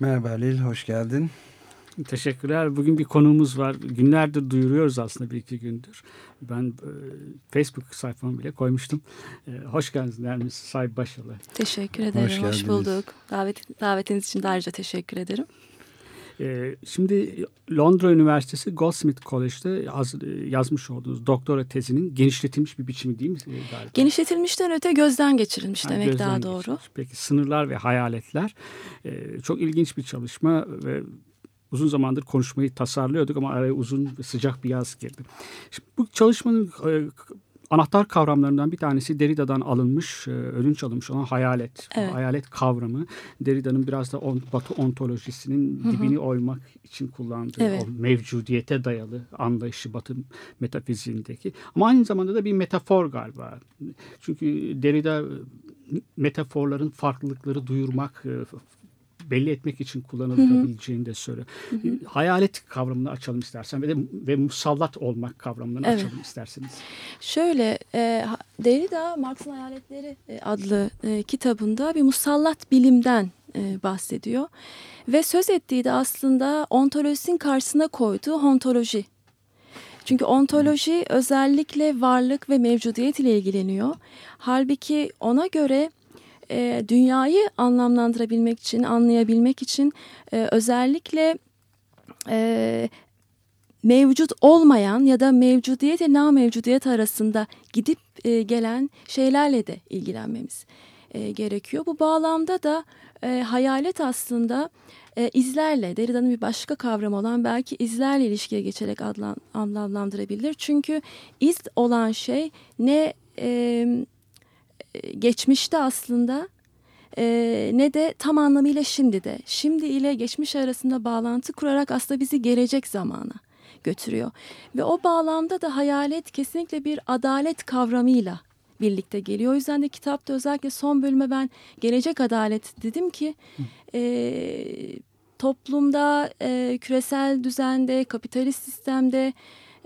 Merhaba Halil, hoş geldin. Teşekkürler. Bugün bir konuğumuz var. Günlerdir duyuruyoruz aslında bir iki gündür. Ben e, Facebook sayfamı bile koymuştum. E, hoş geldiniz Nermin Say Başalı. Teşekkür ederim. Hoş, geldiniz. bulduk. Davet, davetiniz için de ayrıca teşekkür ederim. E, şimdi Londra Üniversitesi Goldsmith College'de yaz, yazmış olduğunuz doktora tezinin genişletilmiş bir biçimi değil mi? e, Galiba? Genişletilmişten öte gözden geçirilmiş Ha, demek gözden daha doğru. Peki sınırlar ve hayaletler e, çok ilginç bir çalışma ve uzun zamandır konuşmayı tasarlıyorduk ama araya uzun sıcak bir yaz girdi. Şimdi bu çalışmanın e, anahtar kavramlarından bir tanesi Derrida'dan alınmış, e, ödünç alınmış olan hayalet. Evet. Hayalet kavramı Derrida'nın biraz da on, Batı ontolojisinin dibini oymak için kullandığı Evet. o mevcudiyete dayalı anlayışı Batı metafiziğindeki. Ama aynı zamanda da bir metafor galiba. Çünkü Derrida e, metaforların farklılıkları duyurmak, e, belli etmek için kullanılabileceğini de söylüyor. Hayalet kavramını açalım istersen ve de ve musallat olmak kavramını Evet. açalım isterseniz. Şöyle e, Derrida Marx'ın Hayaletleri e, adlı e, kitabında bir musallat bilimden e, bahsediyor. Ve söz ettiği de aslında ontolojinin karşısına koyduğu ontoloji. Çünkü ontoloji özellikle varlık ve mevcudiyet ile ilgileniyor. Halbuki ona göre e, dünyayı anlamlandırabilmek için, anlayabilmek için e, özellikle e, mevcut olmayan ya da mevcudiyet ile na mevcudiyet arasında gidip e, gelen şeylerle de ilgilenmemiz e, gerekiyor. Bu bağlamda da e, hayalet aslında e, izlerle, Derrida'nın bir başka kavramı olan belki izlerle ilişkiye geçerek adlan, anlamlandırabilir. Çünkü iz olan şey ne e, geçmişte aslında e, ne de tam anlamıyla şimdi de. Şimdi ile geçmiş arasında bağlantı kurarak aslında bizi gelecek zamana götürüyor. Ve o bağlamda da hayalet kesinlikle bir adalet kavramıyla birlikte geliyor. O yüzden de kitapta özellikle son bölüme ben gelecek adalet dedim ki e, toplumda, e, küresel düzende, kapitalist sistemde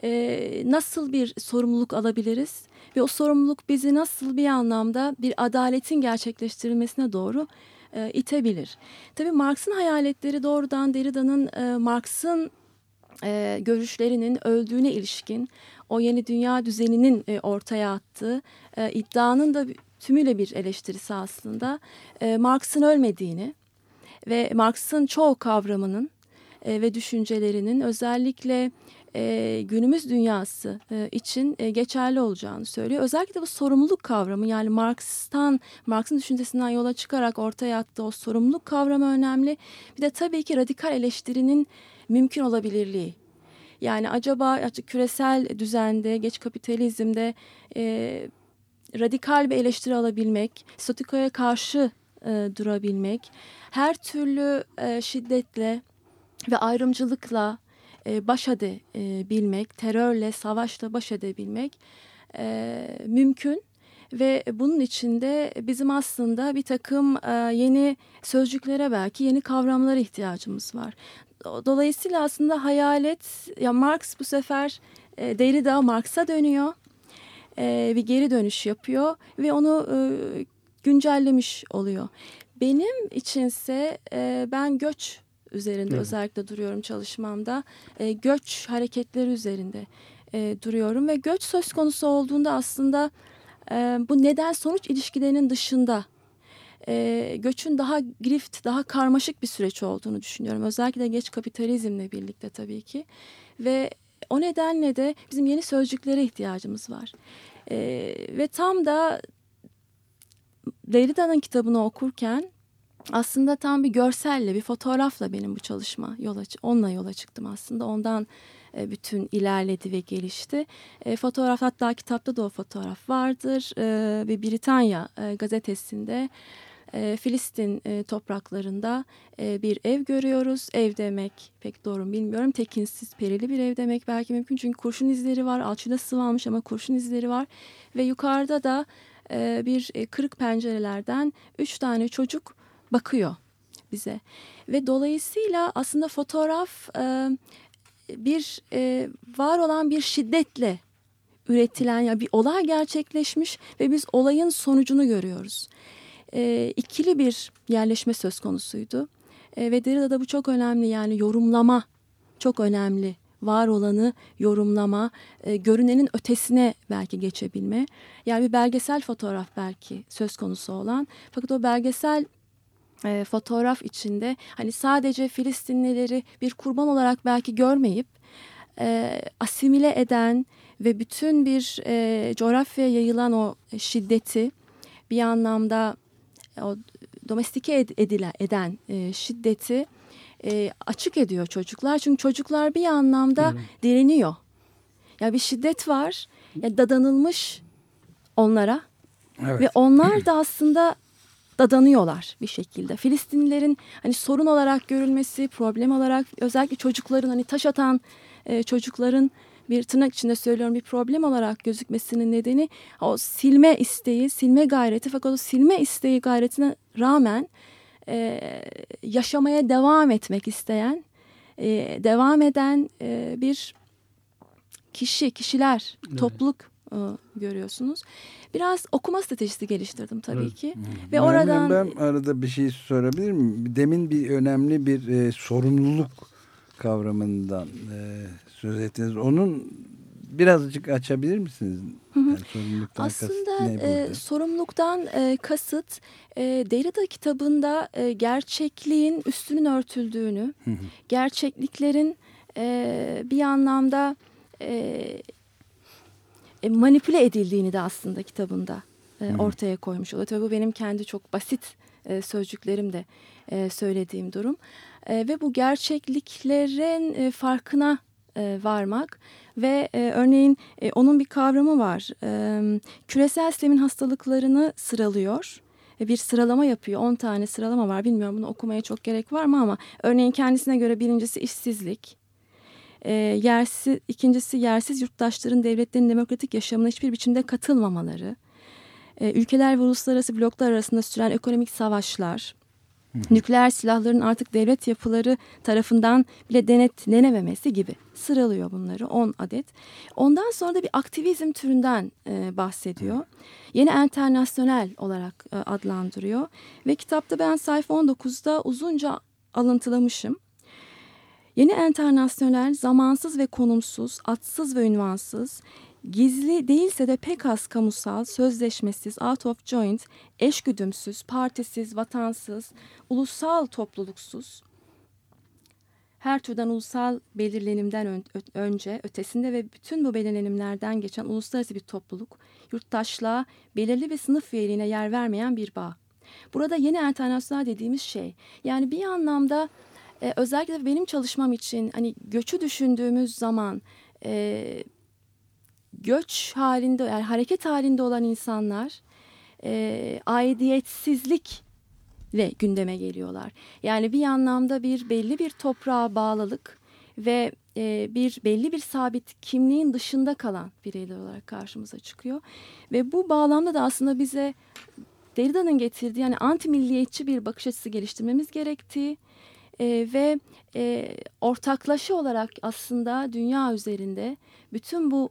e, nasıl bir sorumluluk alabiliriz? Ve o sorumluluk bizi nasıl bir anlamda bir adaletin gerçekleştirilmesine doğru e, itebilir. Tabii Marx'ın hayaletleri doğrudan Derrida'nın e, Marx'ın e, görüşlerinin öldüğüne ilişkin o yeni dünya düzeninin e, ortaya attığı e, iddianın da tümüyle bir eleştirisi aslında e, Marx'ın ölmediğini ve Marx'ın çoğu kavramının e, ve düşüncelerinin özellikle e, günümüz dünyası e, için e, geçerli olacağını söylüyor. Özellikle bu sorumluluk kavramı yani Marx'tan, Marx'ın düşüncesinden yola çıkarak ortaya attığı o sorumluluk kavramı önemli. Bir de tabii ki radikal eleştirinin mümkün olabilirliği. Yani acaba artık küresel düzende, geç kapitalizmde e, radikal bir eleştiri alabilmek, statikoya karşı e, durabilmek, her türlü e, şiddetle ve ayrımcılıkla e, baş edebilmek, terörle, savaşla baş edebilmek e, mümkün. Ve bunun içinde bizim aslında bir takım e, yeni sözcüklere belki yeni kavramlara ihtiyacımız var. Do- Dolayısıyla aslında hayalet, ya Marx bu sefer e, Derrida Marx'a dönüyor. E, bir geri dönüş yapıyor ve onu e, güncellemiş oluyor. Benim içinse e, ben göç üzerinde Evet. özellikle duruyorum çalışmamda. E, göç hareketleri üzerinde e, duruyorum ve göç söz konusu olduğunda aslında e, bu neden sonuç ilişkilerinin dışında e, göçün daha grift, daha karmaşık bir süreç olduğunu düşünüyorum. Özellikle geç kapitalizmle birlikte tabii ki. Ve o nedenle de bizim yeni sözcüklere ihtiyacımız var. E, ve tam da Derrida'nın kitabını okurken aslında tam bir görselle, bir fotoğrafla benim bu çalışma yola onunla yola çıktım aslında. Ondan e, bütün ilerledi ve gelişti. E, fotoğraf hatta kitapta da o fotoğraf vardır. E, bir Britanya e, gazetesinde e, Filistin e, topraklarında e, bir ev görüyoruz. Ev demek pek doğru mu bilmiyorum. Tekinsiz perili bir ev demek belki mümkün. Çünkü kurşun izleri var. Alçıda sıvanmış ama kurşun izleri var. Ve yukarıda da e, bir e, kırık pencerelerden üç tane çocuk bakıyor bize. Ve dolayısıyla aslında fotoğraf e, bir e, var olan bir şiddetle üretilen ya bir olay gerçekleşmiş ve biz olayın sonucunu görüyoruz. E, ikili bir yerleşme söz konusuydu. E, ve Derrida'da bu çok önemli yani yorumlama çok önemli. Var olanı yorumlama, e, görünenin ötesine belki geçebilme. Yani bir belgesel fotoğraf belki söz konusu olan. Fakat o belgesel e, fotoğraf içinde hani sadece Filistinlileri bir kurban olarak belki görmeyip e, asimile eden ve bütün bir e, coğrafyaya yayılan o şiddeti bir anlamda o domestike ed- edile, eden e, şiddeti e, açık ediyor çocuklar. Çünkü çocuklar bir anlamda direniyor. Ya bir şiddet var, ya dadanılmış onlara Evet. ve onlar da aslında dadanıyorlar bir şekilde. Filistinlilerin hani sorun olarak görülmesi, problem olarak özellikle çocukların hani taş atan e, çocukların bir tırnak içinde söylüyorum bir problem olarak gözükmesinin nedeni o silme isteği, silme gayreti fakat o silme isteği gayretine rağmen e, yaşamaya devam etmek isteyen, e, devam eden e, bir kişi, kişiler, topluluk e, görüyorsunuz. Biraz okuma stratejisi geliştirdim tabii Evet. ki. Ve Nermin, oradan Ben arada bir şey sorabilir miyim? Demin bir önemli bir e, sorumluluk kavramından e, söz ettiniz. Onun birazcık açabilir misiniz? Yani sorumluluktan kasıt Aslında burada? e, sorumluluktan e, kasıt e, Derrida kitabında e, gerçekliğin üstünün örtüldüğünü, gerçekliklerin e, bir anlamda e, e, manipüle edildiğini de aslında kitabında e, ortaya koymuş oluyor. Tabii bu benim kendi çok basit e, sözcüklerimde e, söylediğim durum. E, ve bu gerçekliklerin e, farkına e, varmak ve e, örneğin e, onun bir kavramı var. E, küresel sistemin hastalıklarını sıralıyor. E, bir sıralama yapıyor. 10 tane sıralama var. Bilmiyorum bunu okumaya çok gerek var mı ama örneğin kendisine göre birincisi işsizlik. E, yersiz, ikincisi yersiz yurttaşların devletlerin demokratik yaşamına hiçbir biçimde katılmamaları. E, ülkeler ve uluslararası bloklar arasında süren ekonomik savaşlar. Nükleer silahların artık devlet yapıları tarafından bile denetlenememesi gibi sıralıyor bunları 10 adet. Ondan sonra da bir aktivizm türünden e, bahsediyor. Yeni enternasyonel olarak e, adlandırıyor. Ve kitapta ben sayfa 19'da uzunca alıntılamışım. Yeni enternasyonel zamansız ve konumsuz, atsız ve ünvansız, gizli değilse de pek az kamusal, sözleşmesiz, out of joint, eşgüdümsüz, partisiz, vatansız, ulusal topluluksuz, her türden ulusal belirlenimden önce, ötesinde ve bütün bu belirlenimlerden geçen uluslararası bir topluluk, yurttaşlığa, belirli bir sınıf üyeliğine yer vermeyen bir bağ. Burada yeni enternasyonel dediğimiz şey, yani bir anlamda e, özellikle benim çalışmam için hani göçü düşündüğümüz zaman e, göç halinde yani hareket halinde olan insanlar e, aidiyetsizlikle gündeme geliyorlar. Yani bir anlamda bir belli bir toprağa bağlılık ve e, bir belli bir sabit kimliğin dışında kalan bireyler olarak karşımıza çıkıyor. Ve bu bağlamda da aslında bize Derrida'nın getirdiği yani anti milliyetçi bir bakış açısı geliştirmemiz gerektiği e, ve e, ortaklaşa olarak aslında dünya üzerinde bütün bu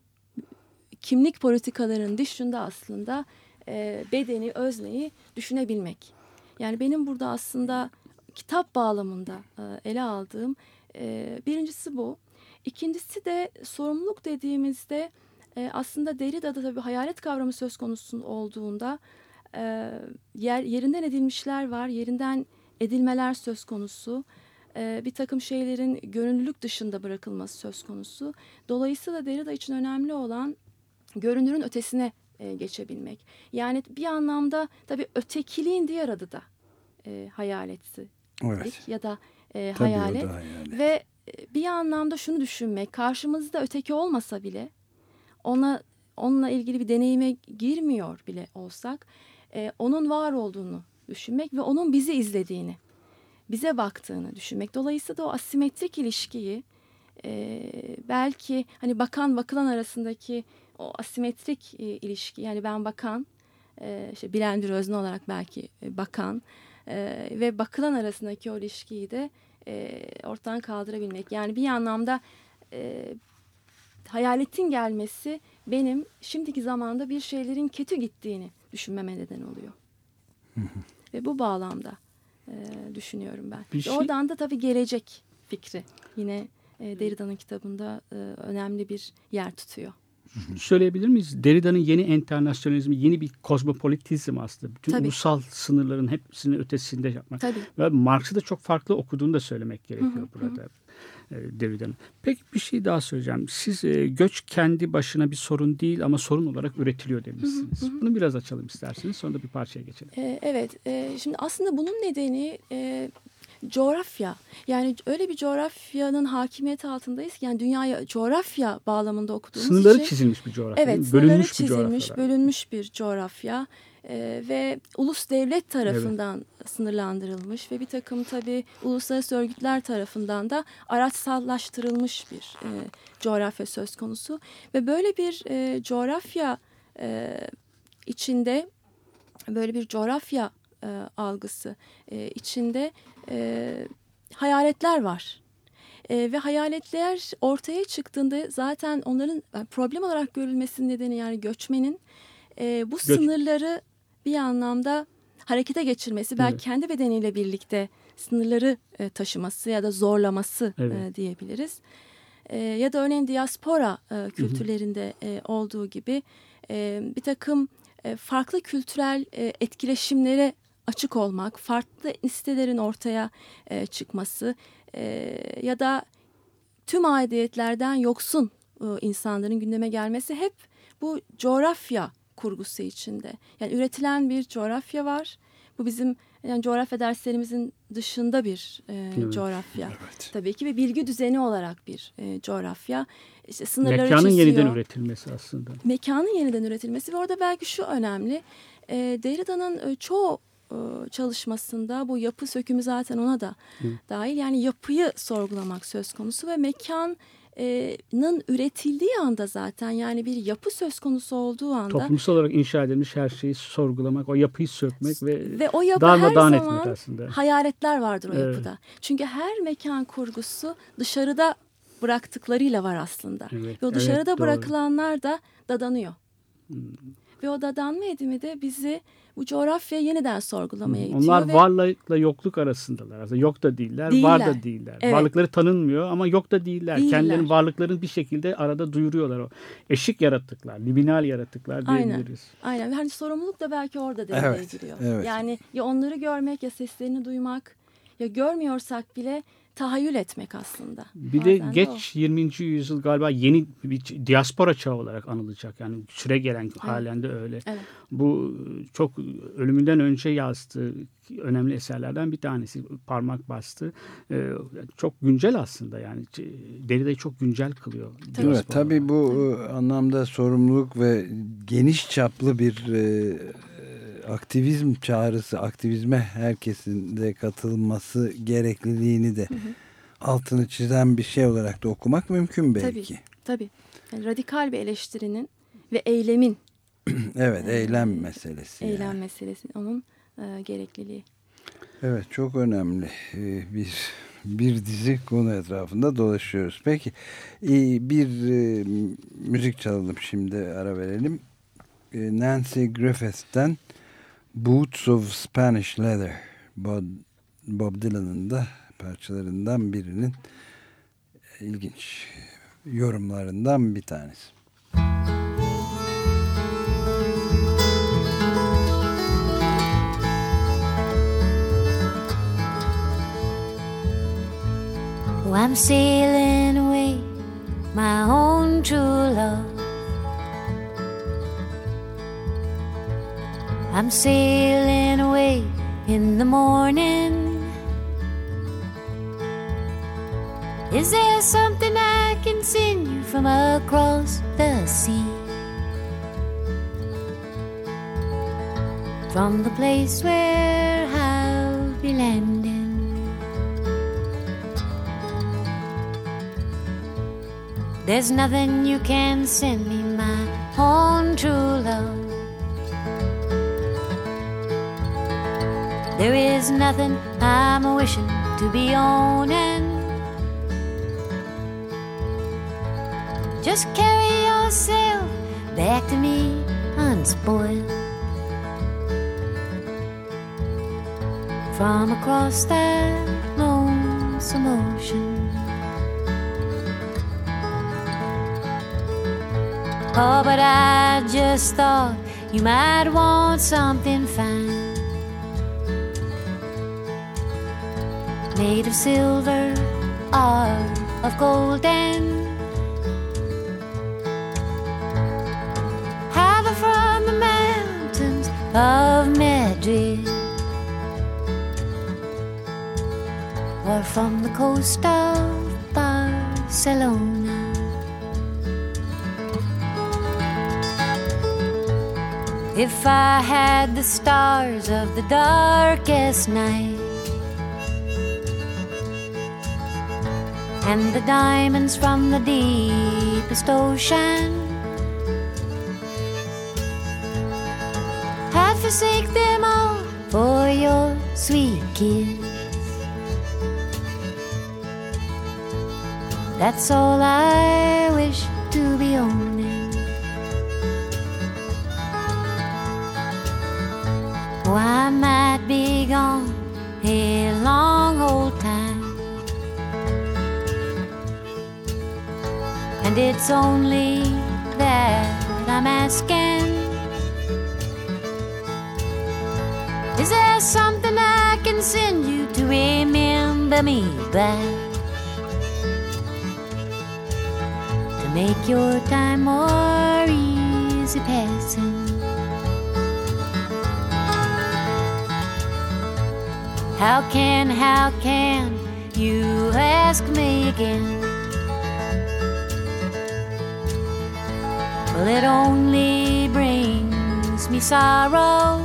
kimlik politikalarının dışında aslında e, bedeni, özneyi düşünebilmek. Yani benim burada aslında kitap bağlamında e, ele aldığım e, birincisi bu. İkincisi de sorumluluk dediğimizde e, aslında Derrida'da tabii hayalet kavramı söz konusu olduğunda e, yer, yerinden edilmişler var, yerinden edilmeler söz konusu. E, bir takım şeylerin görünürlük dışında bırakılması söz konusu. Dolayısıyla Derrida için önemli olan görünürün ötesine e, geçebilmek. Yani bir anlamda tabii ötekiliğin diğer adı da e, hayaletti Evet. ya da e, Tabii hayalet. da hayalet. Ve e, bir anlamda şunu düşünmek, karşımızda öteki olmasa bile ona onunla ilgili bir deneyime girmiyor bile olsak, e, onun var olduğunu düşünmek ve onun bizi izlediğini, bize baktığını düşünmek. Dolayısıyla da o asimetrik ilişkiyi e, belki hani bakan bakılan arasındaki o asimetrik e, ilişki yani ben bakan e, işte bilen bir özne olarak belki e, bakan e, ve bakılan arasındaki o ilişkiyi de e, ortadan kaldırabilmek. Yani bir anlamda e, hayaletin gelmesi benim şimdiki zamanda bir şeylerin kötü gittiğini düşünmeme neden oluyor. Ve bu bağlamda e, düşünüyorum ben. Bir şey- Oradan da tabii gelecek fikri yine e, Derrida'nın kitabında e, önemli bir yer tutuyor. Söyleyebilir miyiz? Derrida'nın yeni enternasyonalizmi, yeni bir kozmopolitizm aslında. Bütün Tabii. ulusal sınırların hepsini ötesinde yapmak. Tabii. Ve Marx'ı da çok farklı okuduğunu da söylemek gerekiyor burada. e, Derrida'nın. Peki bir şey daha söyleyeceğim. Siz e, göç kendi başına bir sorun değil ama sorun olarak üretiliyor demişsiniz. Bunu biraz açalım isterseniz. Sonra da bir parçaya geçelim. E, evet, e, şimdi aslında bunun nedeni e, coğrafya. Yani öyle bir coğrafyanın hakimiyeti altındayız ki yani dünyaya coğrafya bağlamında okuduğumuz Sınırları için. çizilmiş bir coğrafya. Evet, sınırları bölünmüş bir çizilmiş, coğrafya. bölünmüş bir coğrafya e, ve ulus devlet tarafından sınırlandırılmış ve bir takım tabii uluslararası örgütler tarafından da araçsallaştırılmış bir e, coğrafya söz konusu ve böyle bir e, coğrafya e, içinde böyle bir coğrafya e, algısı e, içinde e, hayaletler var. E, ve hayaletler ortaya çıktığında zaten onların yani problem olarak görülmesinin nedeni yani göçmenin e, bu sınırları bir anlamda harekete geçirmesi belki Evet. kendi bedeniyle birlikte sınırları e, taşıması ya da zorlaması Evet. e, diyebiliriz. E, ya da örneğin diaspora e, kültürlerinde e, olduğu gibi e, bir takım e, farklı kültürel e, etkileşimlere açık olmak, farklı listelerin ortaya e, çıkması e, ya da tüm aidiyetlerden yoksun e, insanların gündeme gelmesi hep bu coğrafya kurgusu içinde. Yani üretilen bir coğrafya var. Bu bizim yani coğrafya derslerimizin dışında bir e, Evet. coğrafya. Evet. Tabii ki ve bilgi düzeni olarak bir e, coğrafya. İşte sınırları Mekanın çiziyor yeniden üretilmesi aslında. mekanın yeniden üretilmesi ve orada belki şu önemli. E, Derrida'nın e, çoğu e, çalışmasında bu yapı sökümü zaten ona da dahil. Yani yapıyı sorgulamak söz konusu ve mekanın üretildiği anda zaten yani bir yapı söz konusu olduğu anda Toplumsal olarak inşa edilmiş her şeyi sorgulamak, o yapıyı sökmek ve, ve o yapı darmadağın her zaman aslında. hayaletler vardır o Evet. yapıda. Çünkü her mekan kurgusu dışarıda bıraktıklarıyla var aslında. Evet, Ve o evet, dışarıda doğru. Hmm. bırakılanlar da dadanıyor. Ve o dadanma edimi de bizi bu coğrafyayı yeniden sorgulamaya itiyor. Onlar ve varlıkla yokluk arasındalar. Aslında yok da değiller, Değiller. var da değiller. Evet. Varlıkları tanınmıyor ama yok da değiller. Değiller. Kendilerinin varlıklarını bir şekilde arada duyuruyorlar. O eşik yaratıklar, liminal yaratıklar Aynen. diyebiliriz. Aynen. Hani sorumluluk da belki orada devreye Evet, giriyor. evet. Yani ya onları görmek ya seslerini duymak ya görmüyorsak bile tahayyül etmek aslında. Bir de Bazen geç 20. yüzyıl galiba yeni bir diaspora çağı olarak anılacak. Yani süre gelen halen de öyle. Evet. Bu çok ölümünden önce yazdığı önemli eserlerden bir tanesi. Parmak bastı. Ee, çok güncel aslında yani. Derrida'yı çok güncel kılıyor. Mi? diaspora Tabii bu e, anlamda sorumluluk ve geniş çaplı bir e, aktivizm çağrısı, aktivizme herkesin de katılması gerekliliğini de altını çizen bir şey olarak da okumak mümkün belki. Tabii. Tabii. Yani radikal bir eleştirinin ve eylemin, Evet, eylem meselesi. yani. eylem meselesi onun e, gerekliliği. Evet, çok önemli e, bir bir dizi konu etrafında dolaşıyoruz. Peki, e, bir e, müzik çalalım şimdi ara verelim. E, Nancy Griffith'ten Boots of Spanish Leather Bob, Dylan'ın da parçalarından birinin ilginç yorumlarından bir tanesi. I'm sailing away, my own true love. I'm sailing away in the morning. Is there something I can send you from across the sea? from the place where I'll be landing. There's nothing you can send me, my own true love. There is nothing I'm wishing to be owning. Just carry yourself back to me unspoiled. From across that lonesome ocean. Oh, but I just thought you might want something fine. Made of silver or of golden. Either from the mountains of Madrid or from the coast of Barcelona. If I had the stars of the darkest night and the diamonds from the deepest ocean, I'd forsake them all for your sweet kiss. That's all I wish to be owning. Oh, I might be gone a long old it's only that I'm asking. Is there something I can send you to remember me by? To make your time more easy passing. How can, how can you ask me again? Well, it only brings me sorrow.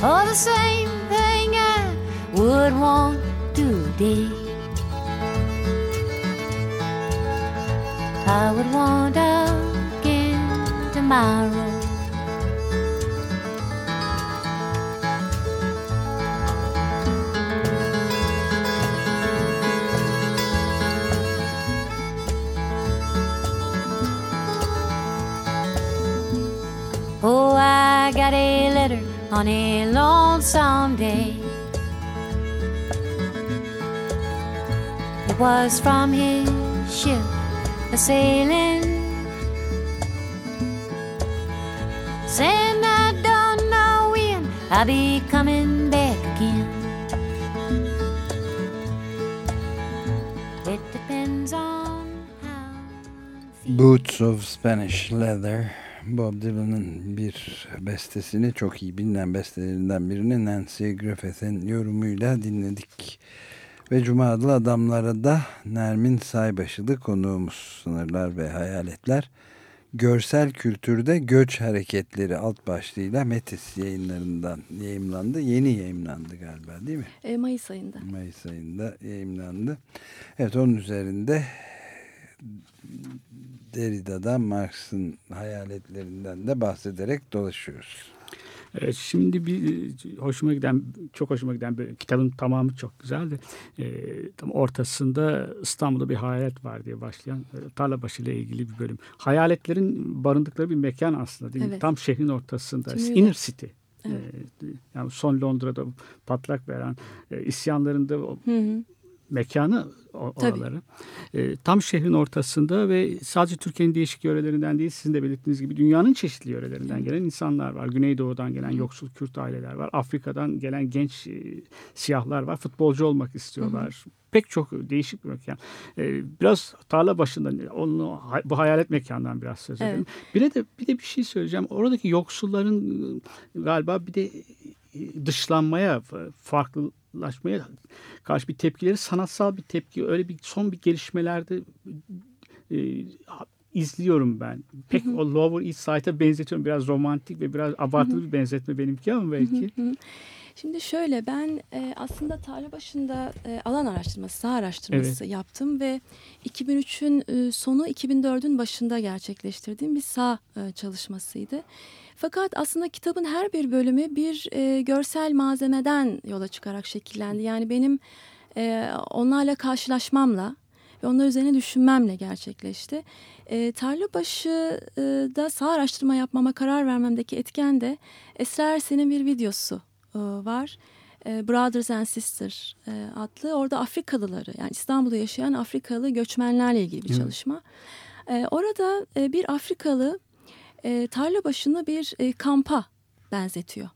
Oh, the same thing I would want today. I would want again tomorrow. On a lonesome day. It was from his ship a sailing. Saying I don't know when I'll be coming back again. It depends on how. Boots of Spanish Leather Bob Dylan'ın bir bestesini çok iyi bilinen bestelerinden birini Nancy Griffith'in yorumuyla dinledik. Ve Cuma adlı adamlara da Nermin Saybaşılı konuğumuz Sınırlar ve Hayaletler. Görsel kültürde göç hareketleri alt başlığıyla Metis yayınlarından yayımlandı. Yeni yayımlandı galiba değil mi? E, Mayıs ayında. Mayıs ayında yayımlandı. Evet onun üzerinde Derrida'dan Marx'ın hayaletlerinden de bahsederek dolaşıyoruz. Evet, şimdi bir hoşuma giden, çok hoşuma giden bir kitabın tamamı çok güzeldi. E, tam ortasında İstanbul'da bir hayalet var diye başlayan e, Tarlabaşı ile ilgili bir bölüm. Hayaletlerin barındıkları bir mekan aslında değil mi? Evet. Tam şehrin ortasında. Tümüyle. Inner City. Evet. E, yani son Londra'da patlak veren e, isyanlarında Hı hı. Mekanı oraları. E, tam şehrin ortasında ve sadece Türkiye'nin değişik yörelerinden değil sizin de belirttiğiniz gibi dünyanın çeşitli yörelerinden gelen insanlar var. Güneydoğu'dan gelen yoksul Kürt aileler var. Afrika'dan gelen genç e, siyahlar var. Futbolcu olmak istiyorlar. Pek çok değişik bir mekan. E, biraz tarla başında onu bu hayalet mekandan biraz söz edelim. Bir de bir de bir şey söyleyeceğim. Oradaki yoksulların e, galiba bir de dışlanmaya, farklılaşmaya karşı bir tepkileri sanatsal bir tepki. Öyle bir son bir gelişmelerde e, izliyorum ben. Pek o Lower East Side'a benzetiyorum. Biraz romantik ve biraz abartılı bir benzetme benimki ama belki. Şimdi şöyle ben e, aslında tarla başında e, alan araştırması, saha araştırması yaptım ve 2003'ün e, sonu 2004'ün başında gerçekleştirdiğim bir saha e, çalışmasıydı. Fakat aslında kitabın her bir bölümü bir e, görsel malzemeden yola çıkarak şekillendi. Yani benim e, onlarla karşılaşmamla ve onlar üzerine düşünmemle gerçekleşti. E, Tarlabaşı'da saha araştırma yapmama karar vermemdeki etken de Esra Ersen'in bir videosu e, var. E, Brothers and Sisters e, adlı. Orada Afrikalıları yani İstanbul'da yaşayan Afrikalı göçmenlerle ilgili bir çalışma. E, Orada e, bir Afrikalı e, tarla başını bir e, kampa benzetiyor.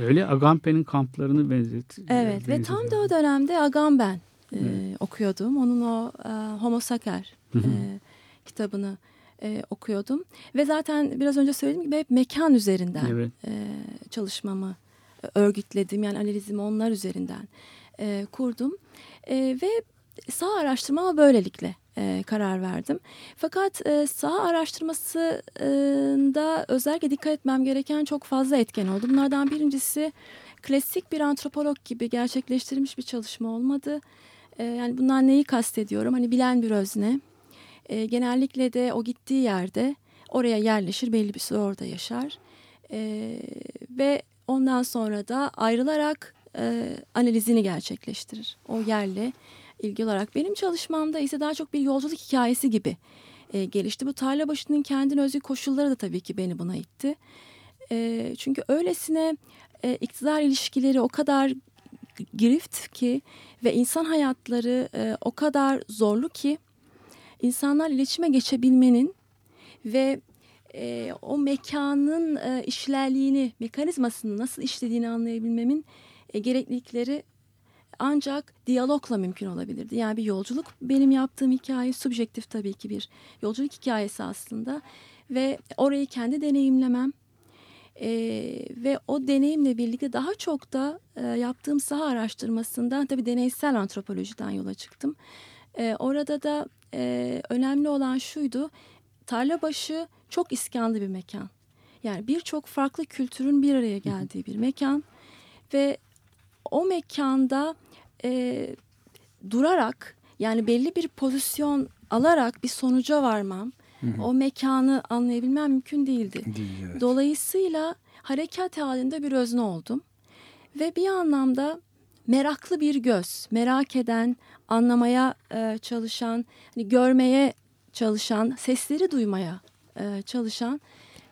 Öyle Agamben'in kamplarını benzet. Evet ve tam da o dönemde Agamben e, okuyordum. Onun o e, Homo Sacer e, kitabını e, okuyordum. Ve zaten biraz önce söylediğim gibi hep mekan üzerinden Evet. e, çalışmamı e, örgütledim. Yani analizimi onlar üzerinden e, kurdum. E, ve saha araştırmama böylelikle e, karar verdim. Fakat e, saha araştırmasında özellikle dikkat etmem gereken çok fazla etken oldu. Bunlardan birincisi klasik bir antropolog gibi gerçekleştirilmiş bir çalışma olmadı. E, yani bundan neyi kastediyorum? Hani bilen bir özne. E, genellikle de o gittiği yerde oraya yerleşir, belli bir süre orada yaşar. E, ve ondan sonra da ayrılarak e, analizini gerçekleştirir. O yerle ilgili olarak. Benim çalışmamda ise daha çok bir yolculuk hikayesi gibi e, gelişti. Bu tarla başının kendine özgü koşulları da tabii ki beni buna itti. E, çünkü öylesine e, iktidar ilişkileri o kadar girift ki ve insan hayatları e, o kadar zorlu ki insanlar iletişime geçebilmenin ve e, o mekanın e, işlerliğini, mekanizmasını nasıl işlediğini anlayabilmemin e, gereklilikleri ancak diyalogla mümkün olabilirdi. Yani bir yolculuk benim yaptığım hikaye subjektif tabii ki bir yolculuk hikayesi aslında ve orayı kendi deneyimlemem e, ve o deneyimle birlikte daha çok da e, yaptığım saha araştırmasından tabii deneysel antropolojiden yola çıktım. E, orada da e, önemli olan şuydu Tarlabaşı çok iskanlı bir mekan. Yani birçok farklı kültürün bir araya geldiği bir mekan ve o mekanda e, durarak yani belli bir pozisyon alarak bir sonuca varmam, o mekanı anlayabilmem mümkün değildi. Değil, evet. Dolayısıyla harekat halinde bir özne oldum ve bir anlamda meraklı bir göz, merak eden, anlamaya e, çalışan, hani görmeye çalışan, sesleri duymaya e, çalışan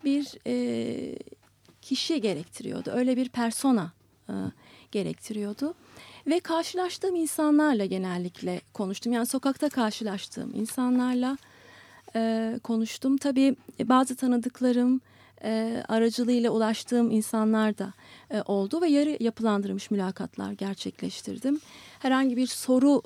bir e, kişi gerektiriyordu. Öyle bir persona e, gerektiriyordu. Ve karşılaştığım insanlarla genellikle konuştum. Yani sokakta karşılaştığım insanlarla e, konuştum. Tabii bazı tanıdıklarım e, aracılığıyla ulaştığım insanlar da e, oldu ve yarı yapılandırılmış mülakatlar gerçekleştirdim. Herhangi bir soru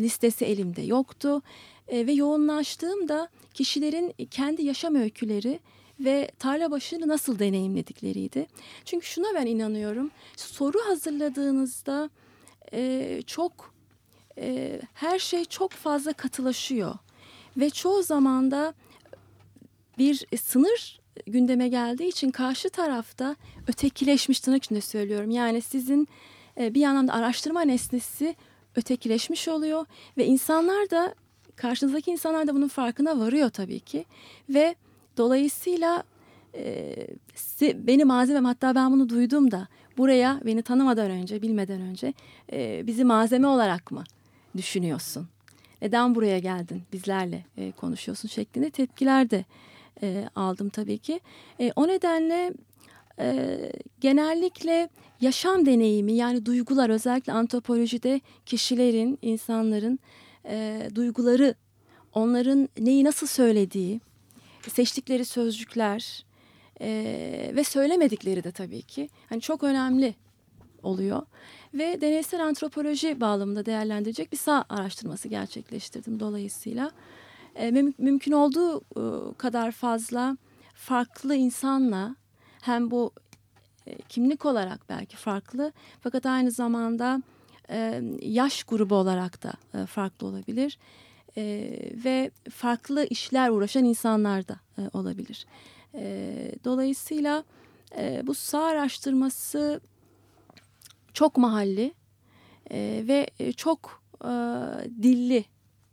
listesi elimde yoktu E, ve yoğunlaştığım da kişilerin kendi yaşam öyküleri ve tarla başını nasıl deneyimledikleriydi. Çünkü şuna ben inanıyorum. Soru hazırladığınızda e, çok e, her şey çok fazla katılaşıyor ve çoğu zaman da bir e, sınır gündeme geldiği için karşı tarafta ötekileşmiş tırnak içinde söylüyorum. Yani sizin e, bir anlamda araştırma nesnesi ötekileşmiş oluyor ve insanlar da karşınızdaki insanlar da bunun farkına varıyor tabii ki ve dolayısıyla e, benim malzemem hatta ben bunu duydum da buraya beni tanımadan önce bilmeden önce e, bizi malzeme olarak mı düşünüyorsun? Neden buraya geldin bizlerle e, konuşuyorsun şeklinde tepkiler de e, aldım tabii ki. E, o nedenle e, genellikle yaşam deneyimi yani duygular özellikle antropolojide kişilerin, insanların e, duyguları, onların neyi nasıl söylediği, seçtikleri sözcükler e, ve söylemedikleri de tabii ki hani çok önemli oluyor. Ve deneysel antropoloji bağlamında değerlendirecek bir sağ araştırması gerçekleştirdim dolayısıyla. E, müm- mümkün olduğu e, kadar fazla farklı insanla hem bu e, kimlik olarak belki farklı fakat aynı zamanda e, yaş grubu olarak da e, farklı olabilir. e, ve farklı işler uğraşan insanlar da e, olabilir. E, dolayısıyla e, bu sağ araştırması çok mahalli e, ve e, çok e, dilli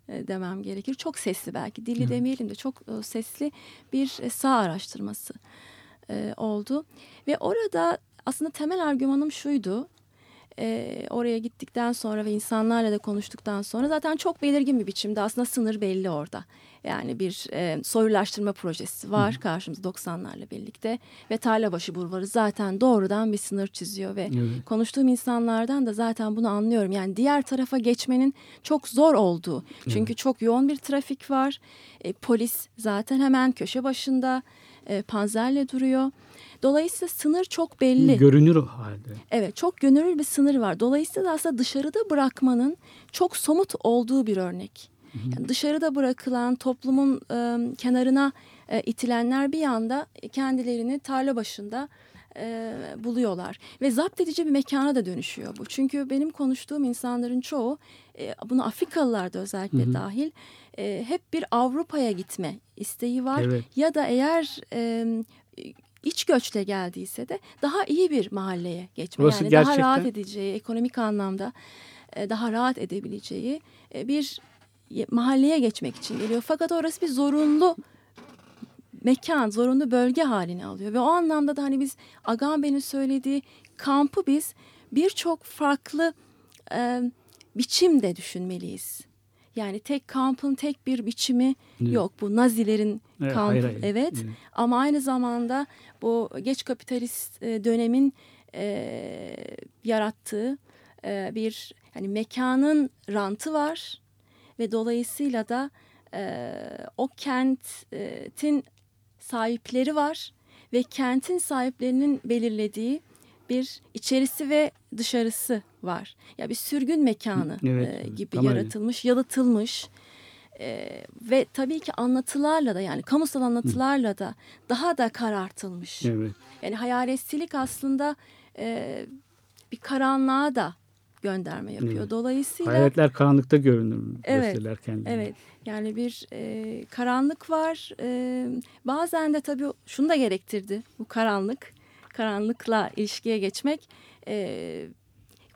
e, demem gerekir. Çok sesli belki dilli Hı. demeyelim de çok e, sesli bir sağ araştırması oldu. Ve orada aslında temel argümanım şuydu. E, oraya gittikten sonra ve insanlarla da konuştuktan sonra zaten çok belirgin bir biçimde aslında sınır belli orada. Yani bir e, soylulaştırma projesi var karşımızda 90'larla birlikte ve Tarlabaşı Bulvarı zaten doğrudan bir sınır çiziyor ve Evet. konuştuğum insanlardan da zaten bunu anlıyorum. Yani diğer tarafa geçmenin çok zor olduğu. Çünkü çok yoğun bir trafik var. E, polis zaten hemen köşe başında e, panzerle duruyor. Dolayısıyla sınır çok belli. Görünür halde. Evet çok gönüllü bir sınır var. Dolayısıyla aslında dışarıda bırakmanın çok somut olduğu bir örnek. Yani dışarıda bırakılan toplumun e, kenarına e, itilenler bir anda kendilerini tarla başında e, buluyorlar. Ve zapt edici bir mekana da dönüşüyor bu. Çünkü benim konuştuğum insanların çoğu e, bunu Afrikalılar da özellikle Hı hı. dahil e, hep bir Avrupa'ya gitme isteği var. Evet. Ya da eğer e, iç göçle geldiyse de daha iyi bir mahalleye geçme. Burası yani daha gerçekten- rahat edeceği, ekonomik anlamda e, daha rahat edebileceği e, bir ye- mahalleye geçmek için geliyor. Fakat orası bir zorunlu mekan, zorunlu bölge haline alıyor. Ve o anlamda da hani biz Agamben'in söylediği kampı biz birçok farklı e, biçimde düşünmeliyiz. Yani tek kampın tek bir biçimi Evet. yok. Bu Nazilerin Evet, kampı hayır, hayır. evet. Evet. Ama aynı zamanda bu geç kapitalist e, dönemin e, yarattığı e, bir hani mekanın rantı var ve dolayısıyla da e, o kentin sahipleri var ve kentin sahiplerinin belirlediği bir içerisi ve dışarısı var. Ya bir sürgün mekanı Evet, e, gibi tam öyle. yaratılmış, yalıtılmış. E, ve tabii ki anlatılarla da yani kamusal anlatılarla da daha da karartılmış. Evet. Yani hayaletilik aslında e, bir karanlığa da gönderme yapıyor. Evet. Dolayısıyla Hayaletler karanlıkta görünür. Evet, gösterirler kendilerini. Evet yani bir e, karanlık var. E, bazen de tabii şunu da gerektirdi bu karanlık. Karanlıkla ilişkiye geçmek. E,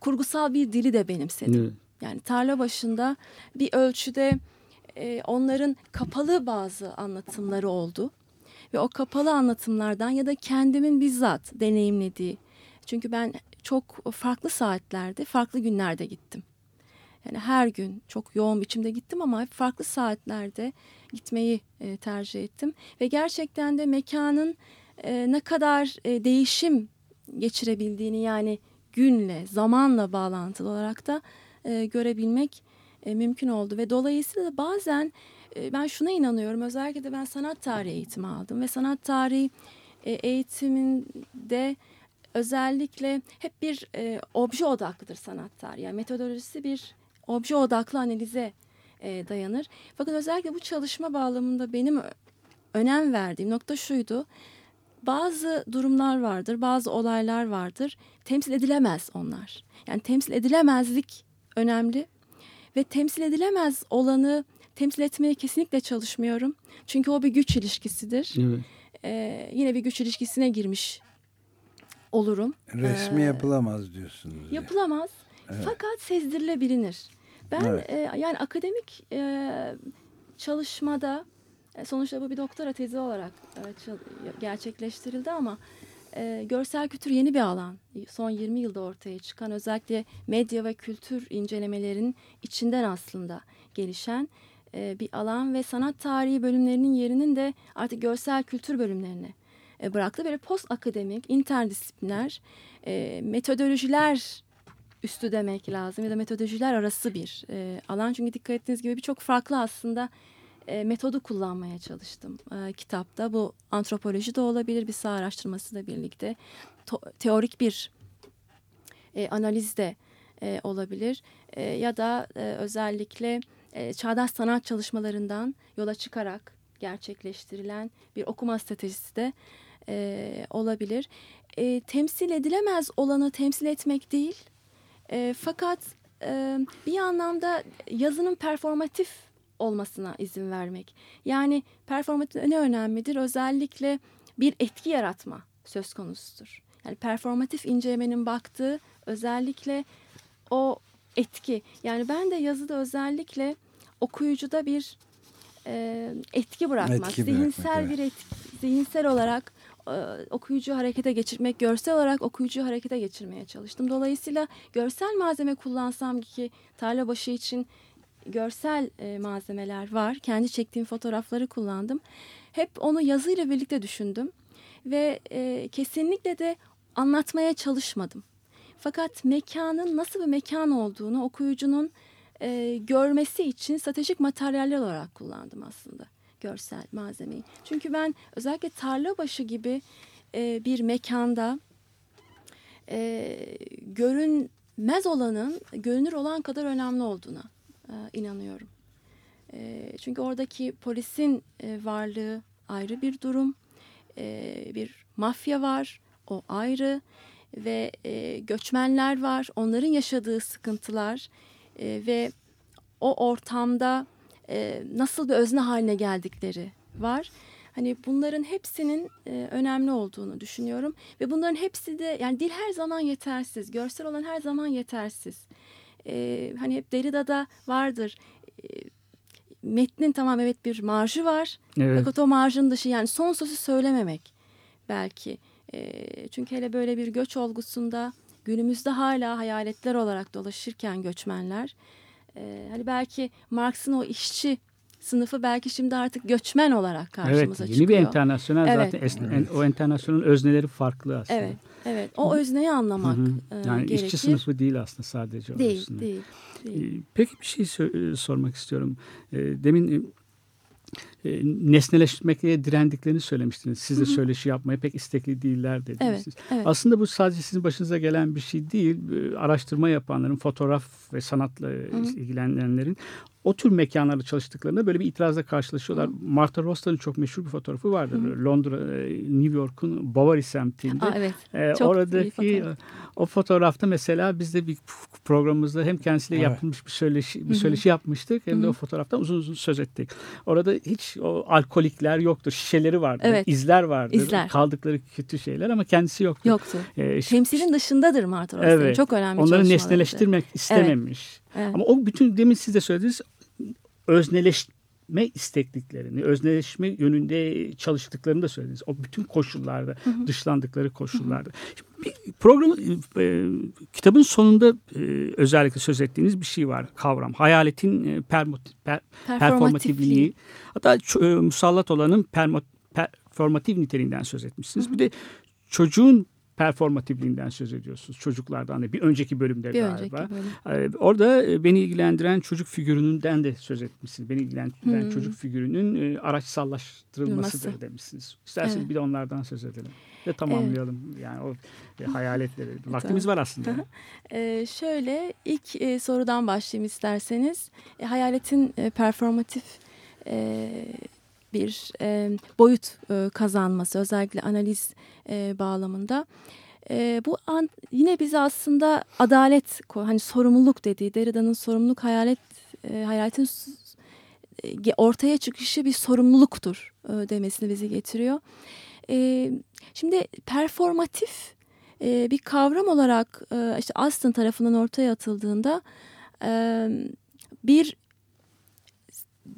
kurgusal bir dili de benimsedim. Evet. Yani tarla başında bir ölçüde e, onların kapalı bazı anlatımları oldu. Ve o kapalı anlatımlardan ya da kendimin bizzat deneyimlediği. Çünkü ben çok farklı saatlerde, farklı günlerde gittim. Yani her gün çok yoğun biçimde gittim ama hep farklı saatlerde gitmeyi e, tercih ettim. Ve gerçekten de mekanın e, ne kadar e, değişim geçirebildiğini yani günle, zamanla bağlantılı olarak da e, görebilmek e, mümkün oldu. Ve dolayısıyla bazen e, ben şuna inanıyorum. Özellikle de ben sanat tarihi eğitimi aldım ve sanat tarihi e, eğitiminde özellikle hep bir e, obje odaklıdır sanat tarihi. Yani metodolojisi bir obje odaklı analize e, dayanır. Fakat özellikle bu çalışma bağlamında benim önem verdiğim nokta şuydu. Bazı durumlar vardır, bazı olaylar vardır. Temsil edilemez onlar. Yani temsil edilemezlik önemli ve temsil edilemez olanı temsil etmeye kesinlikle çalışmıyorum. Çünkü o bir güç ilişkisidir. Evet. Ee, yine bir güç ilişkisine girmiş olurum. Resmi Ee, yapılamaz diyorsunuz. yani. Yapılamaz. Fakat sezdirilebilir. Ben Evet. e, yani akademik e, çalışmada sonuçta bu bir doktora tezi olarak e, gerçekleştirildi ama e, görsel kültür yeni bir alan. Son 20 yılda ortaya çıkan özellikle medya ve kültür incelemelerinin içinden aslında gelişen e, bir alan ve sanat tarihi bölümlerinin yerinin de artık görsel kültür bölümlerine e, bıraktı. Böyle post akademik, interdisipliner e, metodolojiler üstü demek lazım ya da metodolojiler arası bir e, alan. Çünkü dikkat ettiğiniz gibi birçok farklı aslında e, metodu kullanmaya çalıştım e, kitapta. Bu antropoloji de olabilir bir sağ araştırması da birlikte. To- teorik bir e, analiz de e, olabilir. E, ya da e, özellikle e, çağdaş sanat çalışmalarından yola çıkarak gerçekleştirilen bir okuma stratejisi de e, olabilir. E, temsil edilemez olanı temsil etmek değil, e, fakat e, bir anlamda yazının performatif olmasına izin vermek. Yani performatif ne önemlidir? Özellikle bir etki yaratma söz konusudur. Yani performatif incelemenin baktığı özellikle o etki. Yani ben de yazıda özellikle okuyucuda bir e, etki bırakmak, Etki bırakmak, zihinsel evet. bir etki, zihinsel olarak e, okuyucuyu harekete geçirmek, görsel olarak okuyucuyu harekete geçirmeye çalıştım. Dolayısıyla görsel malzeme kullansam ki tarla başı için görsel e, malzemeler var. Kendi çektiğim fotoğrafları kullandım. Hep onu yazıyla birlikte düşündüm ve e, kesinlikle de anlatmaya çalışmadım. Fakat mekanın nasıl bir mekan olduğunu okuyucunun e, görmesi için stratejik materyaller olarak kullandım aslında görsel malzemeyi. Çünkü ben özellikle tarla başı gibi e, bir mekanda e, görünmez olanın görünür olan kadar önemli olduğuna inanıyorum. E, çünkü oradaki polisin e, varlığı ayrı bir durum. E, bir mafya var, o ayrı ve e, göçmenler var, onların yaşadığı sıkıntılar ve o ortamda e, nasıl bir özne haline geldikleri var. Hani bunların hepsinin önemli olduğunu düşünüyorum ve bunların hepsi de yani dil her zaman yetersiz, görsel olan her zaman yetersiz. E, hani hep Derrida'da vardır. E, metnin tamam evet bir marjı var. Evet. Fakat o marjın dışı yani son sözü söylememek belki. E, çünkü hele böyle bir göç olgusunda günümüzde hala hayaletler olarak dolaşırken göçmenler e, hani belki Marx'ın o işçi sınıfı belki şimdi artık göçmen olarak Evet, karşımıza yeni çıkıyor. bir internasyonel Evet. zaten es- en- o internasyonelin özneleri farklı aslında. Evet, evet. O özneyi Hı anlamak hı. e, Yani gerekir. işçi sınıfı değil aslında sadece değil, değil, değil. Ee, Peki bir şey e, sormak istiyorum. Ee, Demin e, nesneleşmekle direndiklerini söylemiştiniz. Siz de söyleşi yapmaya pek istekli değiller dediniz. Evet, evet. Aslında bu sadece sizin başınıza gelen bir şey değil. Ee, Araştırma yapanların, fotoğraf ve sanatla e, ilgilenenlerin o tür mekanlarda çalıştıklarında böyle bir itirazla karşılaşıyorlar. Martha Rosta'nın çok meşhur bir fotoğrafı vardır. Londra, e, New York'un Bovary semtinde. Aa, evet. Ee, Çok oradaki fotoğraf. o fotoğrafta mesela biz de bir programımızda hem kendisiyle Evet. yapılmış bir söyleşi bir söyleşi yapmıştık hem de o fotoğraftan uzun uzun söz ettik. Orada hiç o alkolikler yoktur, şişeleri vardır, Evet. izler vardır, İzler. kaldıkları kötü şeyler ama kendisi yoktur. Yoktu. Ee, ş- Temsilin dışındadır Martha Rosse'nin. Evet. Çok önemli Onları nesneleştirmek istememiş. Evet. Ama o bütün demin siz de söylediniz özneleşme istekliklerini, özneleşme yönünde çalıştıklarını da söylediniz. O bütün koşullarda, dışlandıkları koşullarda. Şimdi bir program e, kitabın sonunda e, özellikle söz ettiğiniz bir şey var kavram. Hayaletin e, permot, per, performatifliği. Hatta e, musallat olanın permo, performatif niteliğinden söz etmişsiniz. Bir de çocuğun performatifliğinden söz ediyorsunuz. Çocuklardan da bir önceki bölümde Bir galiba. önceki bölüm. Ee, Orada e, beni ilgilendiren çocuk figüründen de söz etmişsiniz. Beni ilgilendiren çocuk figürünün e, araçsallaştırılmasıdır Durması. demişsiniz. İsterseniz Evet. bir de onlardan söz edelim. Ve tamamlayalım yani o e, hayaletleri. Vaktimiz var aslında. Ee, şöyle ilk e, sorudan başlayayım isterseniz. E, hayaletin e, performatif e, bir e, boyut e, kazanması özellikle analiz e, bağlamında. E, bu an, yine bize aslında adalet hani sorumluluk dediği Derrida'nın sorumluluk hayalet e, hayaletin e, ortaya çıkışı bir sorumluluktur e, demesini bizi getiriyor. E, şimdi performatif e, bir kavram olarak e, işte Aston tarafından ortaya atıldığında e, bir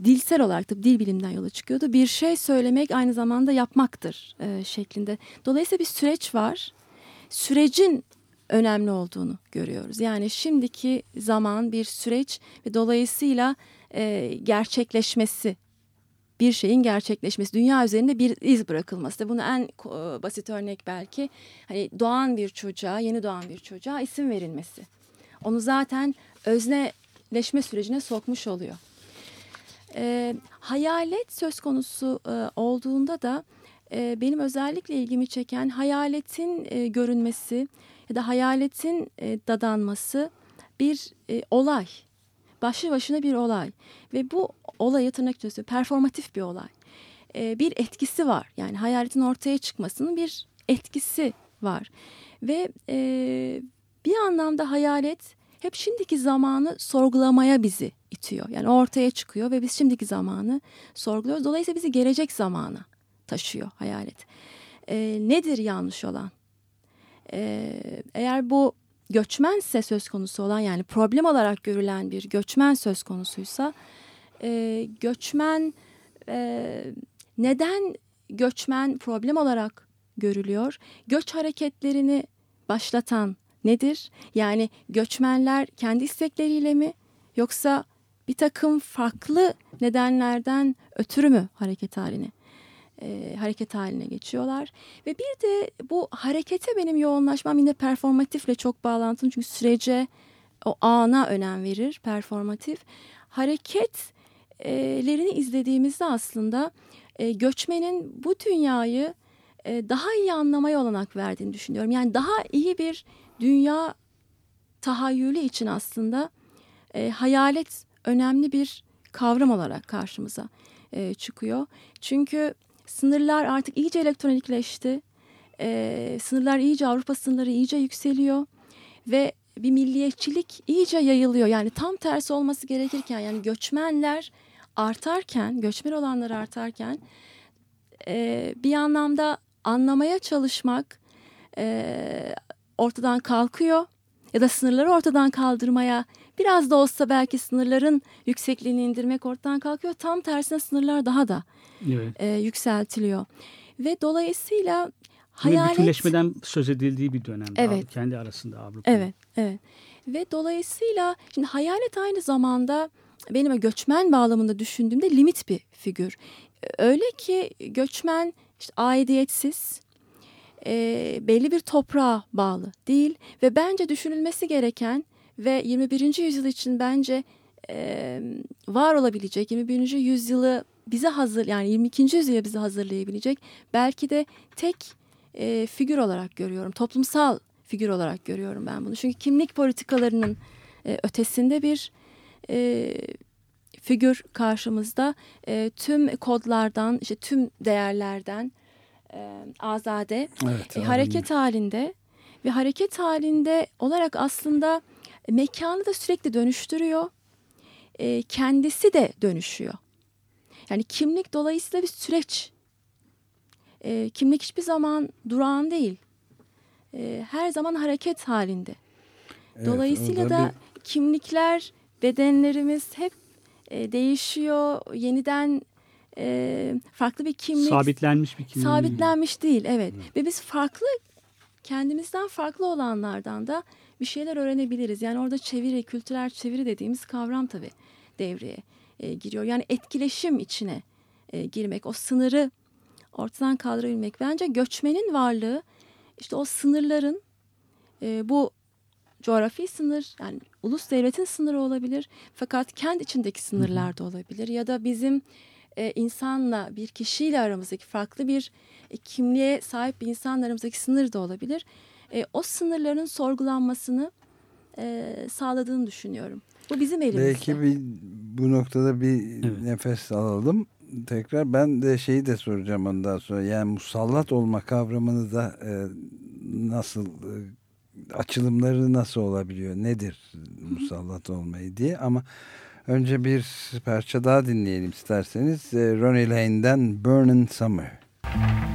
dilsel olarak da dil bilimden yola çıkıyordu. Bir şey söylemek aynı zamanda yapmaktır e, şeklinde. Dolayısıyla bir süreç var. Sürecin önemli olduğunu görüyoruz. Yani şimdiki zaman bir süreç ve dolayısıyla e, gerçekleşmesi bir şeyin gerçekleşmesi, dünya üzerinde bir iz bırakılması. Bunu en e, basit örnek belki hani doğan bir çocuğa, yeni doğan bir çocuğa isim verilmesi. Onu zaten özneleşme sürecine sokmuş oluyor. E, hayalet söz konusu e, olduğunda da e, benim özellikle ilgimi çeken hayaletin e, görünmesi ya da hayaletin e, dadanması bir e, olay. Başlı başına bir olay ve bu olayı tırnak söylüyorum, performatif bir olay. E, bir etkisi var yani hayaletin ortaya çıkmasının bir etkisi var ve e, bir anlamda hayalet hep şimdiki zamanı sorgulamaya bizi itiyor. Yani ortaya çıkıyor ve biz şimdiki zamanı sorguluyoruz. Dolayısıyla bizi gelecek zamana taşıyor hayalet. E, nedir yanlış olan? E, eğer bu göçmense söz konusu olan yani problem olarak görülen bir göçmen söz konusuysa e, göçmen e, neden göçmen problem olarak görülüyor? Göç hareketlerini başlatan nedir? Yani göçmenler kendi istekleriyle mi yoksa bir takım farklı nedenlerden ötürü mü hareket haline e, hareket haline geçiyorlar ve bir de bu harekete benim yoğunlaşmam yine performatifle çok bağlantılı çünkü sürece o ana önem verir performatif hareketlerini izlediğimizde aslında e, göçmenin bu dünyayı e, daha iyi anlamaya olanak verdiğini düşünüyorum. Yani daha iyi bir dünya tahayyülü için aslında e, hayalet önemli bir kavram olarak karşımıza e, çıkıyor. Çünkü sınırlar artık iyice elektronikleşti. E, sınırlar iyice Avrupa sınırları iyice yükseliyor ve bir milliyetçilik iyice yayılıyor. Yani tam tersi olması gerekirken yani göçmenler artarken, göçmen olanlar artarken e, bir anlamda anlamaya çalışmak e, ortadan kalkıyor ya da sınırları ortadan kaldırmaya biraz da olsa belki sınırların yüksekliğini indirmek ortadan kalkıyor. Tam tersine sınırlar daha da Evet. e, yükseltiliyor. Ve dolayısıyla hayalet... bütünleşmeden söz edildiği bir dönemde Evet. Kendi arasında Avrupa. Evet, evet. Ve dolayısıyla şimdi hayalet aynı zamanda benim göçmen bağlamında düşündüğümde limit bir figür. Öyle ki göçmen işte aidiyetsiz, e, belli bir toprağa bağlı değil ve bence düşünülmesi gereken ve 21. yüzyıl için bence e, var olabilecek 21. yüzyılı bize hazır yani 22. yüzyıla bizi hazırlayabilecek belki de tek e, figür olarak görüyorum. Toplumsal figür olarak görüyorum ben bunu. Çünkü kimlik politikalarının e, ötesinde bir e, figür karşımızda. E, tüm kodlardan, işte tüm değerlerden e, azade Evet, e, hareket halinde ve hareket halinde olarak aslında mekanı da sürekli dönüştürüyor. E, kendisi de dönüşüyor. Yani kimlik dolayısıyla bir süreç. E, kimlik hiçbir zaman durağan değil. E, her zaman hareket halinde. Evet, Dolayısıyla da kimlikler, bedenlerimiz hep e, değişiyor. Yeniden e, farklı bir kimlik. Sabitlenmiş bir kimliği. sabitlenmiş değil evet. Ve biz farklı kendimizden farklı olanlardan da bir şeyler öğrenebiliriz. Yani orada çeviri kültürel çeviri dediğimiz kavram tabii devreye e, giriyor. Yani etkileşim içine e, girmek o sınırı ortadan kaldırabilmek. Bence göçmenin varlığı işte o sınırların e, bu coğrafi sınır yani ulus devletin sınırı olabilir. Fakat kendi içindeki sınırlar da olabilir. Ya da bizim e, insanla bir kişiyle aramızdaki farklı bir e, kimliğe sahip bir insanla aramızdaki sınır da olabilir. E, o sınırların sorgulanmasını e, sağladığını düşünüyorum. Bu bizim elimizde. Belki bir, bu noktada bir Evet. nefes alalım. Tekrar ben de şeyi de soracağım ondan sonra. Yani musallat olma kavramını da e, nasıl e, açılımları nasıl olabiliyor? Nedir musallat olmayı diye ama önce bir parça daha dinleyelim isterseniz. E, Ronnie Lane'den Burning Summer. Indian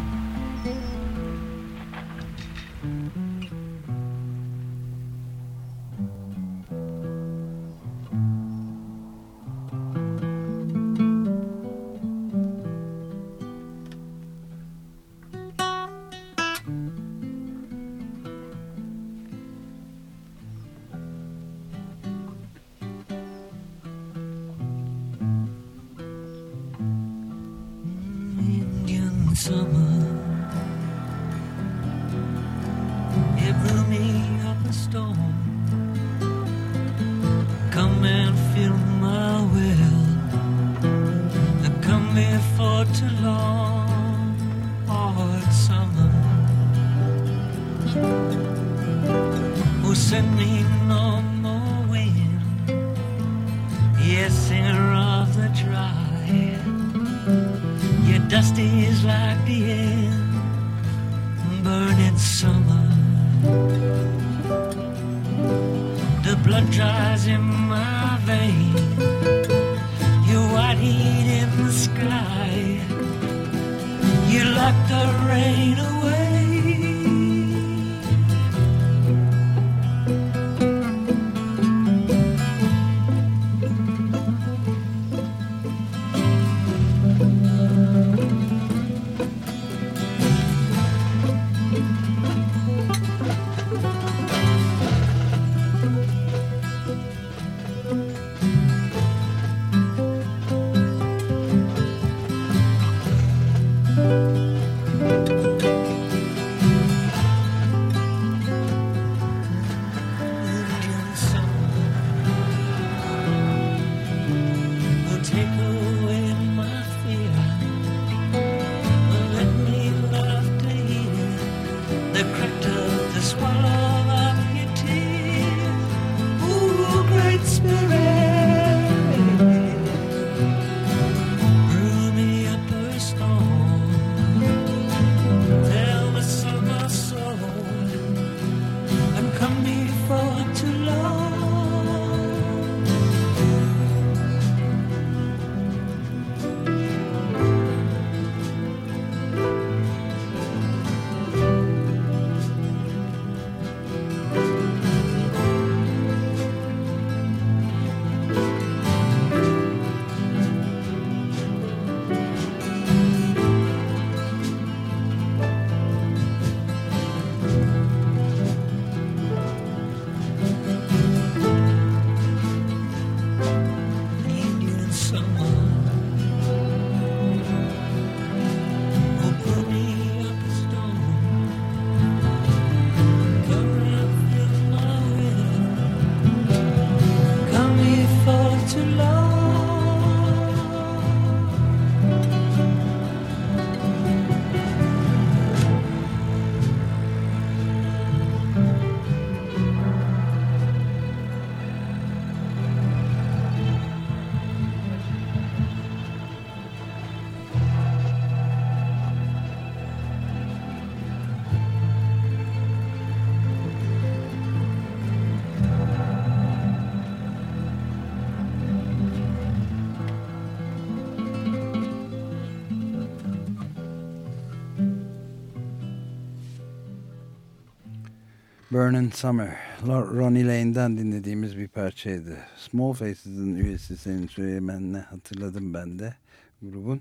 Burning Summer, Ronnie Lane'den dinlediğimiz bir parçaydı. Small Faces'ın üyesi senin söylemenle hatırladım ben de grubun.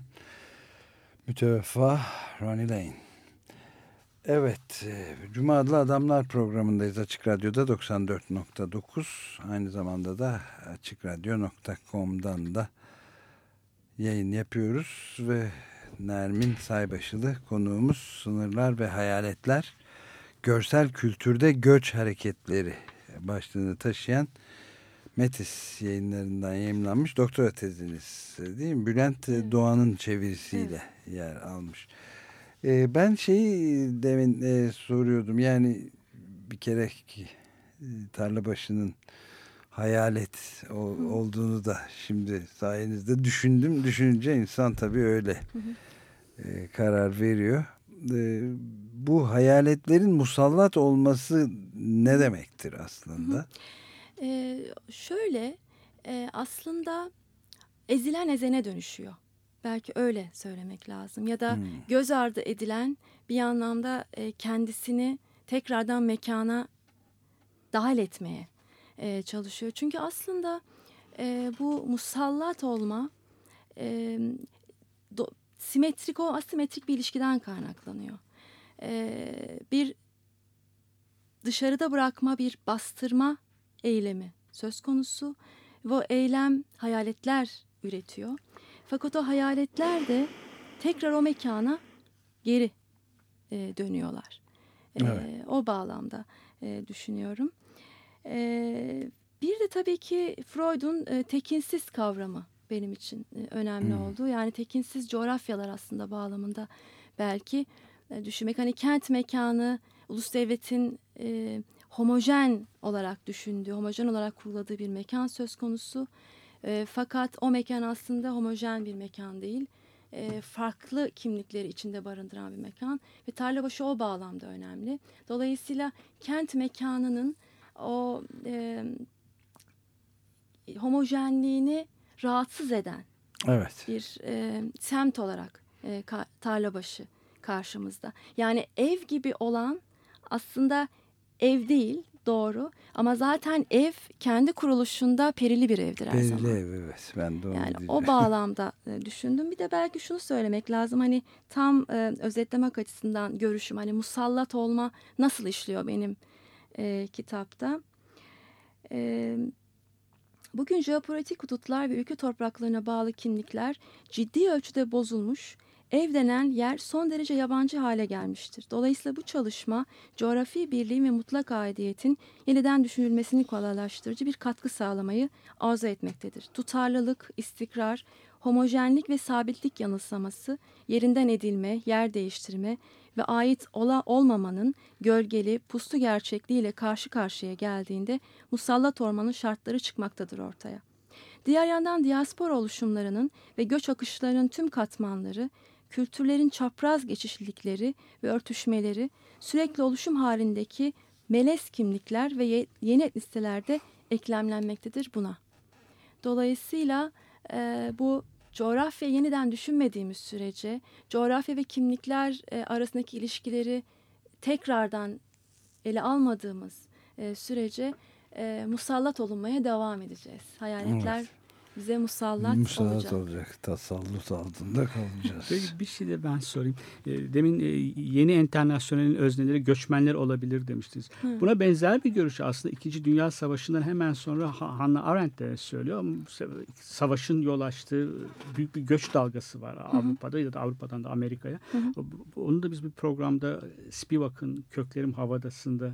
Müteveffa Ronnie Lane. Evet, e, Cuma Adlı Adamlar programındayız Açık Radyo'da 94.9. Aynı zamanda da açıkradyo.com'dan da yayın yapıyoruz ve Nermin Saybaşılı konuğumuz Sınırlar ve Hayaletler Görsel Kültürde Göç Hareketleri başlığını taşıyan Metis yayınlarından yayınlanmış doktora teziniz değil mi? Bülent Doğan'ın çevirisiyle yer almış. Ee, ben şeyi demin e, soruyordum yani bir kere ki, e, Tarlabaşı'nın hayalet o- olduğunu da şimdi sayenizde düşündüm. Düşününce insan tabii öyle e, karar veriyor. E, bu hayaletlerin musallat olması ne demektir aslında? Ee, şöyle e, aslında ezilen ezene dönüşüyor. Belki öyle söylemek lazım. Ya da göz ardı edilen bir anlamda e, kendisini tekrardan mekana dahil etmeye e, çalışıyor. Çünkü aslında e, bu musallat olma e, simetrik o asimetrik bir ilişkiden kaynaklanıyor. E, bir dışarıda bırakma bir bastırma eylemi söz konusu ve o eylem hayaletler üretiyor. Fakat o hayaletler de tekrar o mekana geri e, dönüyorlar. E, Evet. O bağlamda e, düşünüyorum. E, bir de tabii ki Freud'un e, tekinsiz kavramı benim için önemli oldu. Yani tekinsiz coğrafyalar aslında bağlamında belki e, düşünmek. Hani kent mekanı, ulus devletin e, homojen olarak düşündüğü, homojen olarak kurguladığı bir mekan söz konusu. E, fakat o mekan aslında homojen bir mekan değil. E, farklı kimlikleri içinde barındıran bir mekan ve Tarlabaşı o bağlamda önemli. Dolayısıyla kent mekanının o e, homojenliğini rahatsız eden Evet. bir e, semt olarak e, ka- Tarlabaşı karşımızda. Yani ev gibi olan aslında ev değil doğru ama zaten ev kendi kuruluşunda perili bir evdir her zaman. Belli ev evet. Ben de onu Yani diyeceğim. o bağlamda e, düşündüm. Bir de belki şunu söylemek lazım. Hani tam e, özetlemek açısından görüşüm. Hani musallat olma nasıl işliyor benim e, kitapta. E, bugün jeopolitik hudutlar ve ülke topraklarına bağlı kimlikler ciddi ölçüde bozulmuş. Ev denen yer son derece yabancı hale gelmiştir. Dolayısıyla bu çalışma coğrafi birliğin ve mutlak aidiyetin yeniden düşünülmesini kolaylaştırıcı bir katkı sağlamayı arzu etmektedir. Tutarlılık, istikrar, homojenlik ve sabitlik yanılsaması, yerinden edilme, yer değiştirme ve ait ola olmamanın gölgeli, puslu gerçekliğiyle karşı karşıya geldiğinde musallat ormanın şartları çıkmaktadır ortaya. Diğer yandan diaspora oluşumlarının ve göç akışlarının tüm katmanları, kültürlerin çapraz geçişlilikleri ve örtüşmeleri, sürekli oluşum halindeki melez kimlikler ve ye- yeni etnisitelerde eklemlenmektedir buna. Dolayısıyla e, bu coğrafya yeniden düşünmediğimiz sürece coğrafya ve kimlikler e, arasındaki ilişkileri tekrardan ele almadığımız e, sürece e, musallat olunmaya devam edeceğiz. Hayaletler Evet. Bize musallat, Musallat olacak. olacak. Tasallut altında kalacağız. Peki bir şey de ben sorayım. E, Demin e, yeni enternasyonelin özneleri göçmenler olabilir demiştiniz. Buna benzer bir görüş aslında İkinci Dünya Savaşı'ndan hemen sonra Ha- Hannah Arendt de söylüyor. Ama Savaşın yol açtığı büyük bir göç dalgası var Avrupa'da ya da Avrupa'dan da Amerika'ya. Onu da biz bir programda Spivak'ın Köklerim Havadası'nda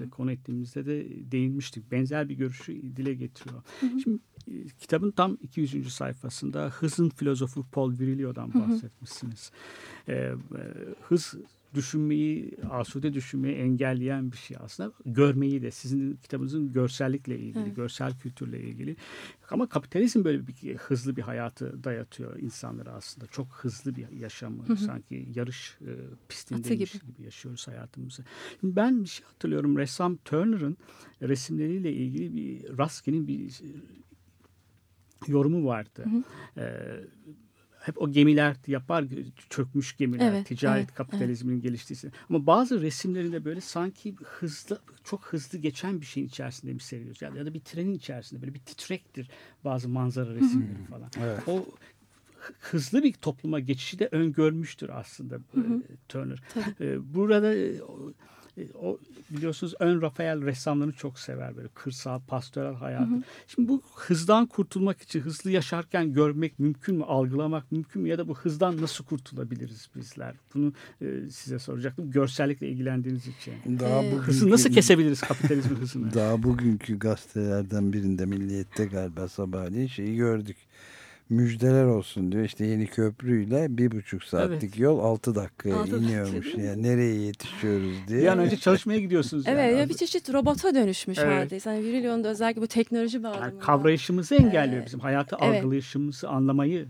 da konu ettiğimizde de değinmiştik. Benzer bir görüşü dile getiriyor. Şimdi e, kitabın tam 200. sayfasında hızın filozofu Paul Virilio'dan bahsetmişsiniz. E, e, hız düşünmeyi, asude düşünmeyi engelleyen bir şey aslında. Görmeyi de sizin kitabınızın görsellikle ilgili, Evet. görsel kültürle ilgili. Ama kapitalizm böyle bir hızlı bir hayatı dayatıyor insanlara aslında. Çok hızlı bir yaşamı. Sanki yarış e, pistindeymiş gibi. gibi. yaşıyoruz hayatımızı. Şimdi ben bir şey hatırlıyorum. Ressam Turner'ın resimleriyle ilgili bir Raskin'in bir yorumu vardı. Ee, hep o gemiler yapar çökmüş gemiler Evet, ticaret evet, kapitalizminin geliştiği. Ama bazı resimlerinde böyle sanki hızlı çok hızlı geçen bir şeyin içerisinde mi seviyoruz ya, ya da bir trenin içerisinde böyle bir titrektir bazı manzara resimleri falan. Evet. O hı- hızlı bir topluma geçişi de öngörmüştür aslında e, Turner. E, Burada e, o, e, o biliyorsunuz ön Rafael ressamlarını çok sever böyle kırsal, pastoral hayatı. Şimdi bu hızdan kurtulmak için hızlı yaşarken görmek mümkün mü, algılamak mümkün mü ya da bu hızdan nasıl kurtulabiliriz bizler? Bunu e, size soracaktım. Görsellikle ilgilendiğiniz için. Daha Ee, bugünkü, Hızı nasıl kesebiliriz kapitalizmin hızını? Daha bugünkü gazetelerden birinde Milliyet'te galiba sabahleyin şeyi gördük. Müjdeler olsun diyor. İşte yeni köprüyle bir buçuk saatlik Evet. yol altı dakikaya Altı dakika, iniyormuş. mi? Yani nereye yetişiyoruz diye. Bir an önce çalışmaya gidiyorsunuz. Evet yani. ya bir çeşit robota dönüşmüş Evet. haldeyiz. Hani Virilio'nun da özellikle bu teknoloji bağlamında. Yani kavrayışımızı engelliyor bizim. Hayatı evet. algılayışımızı, anlamayı.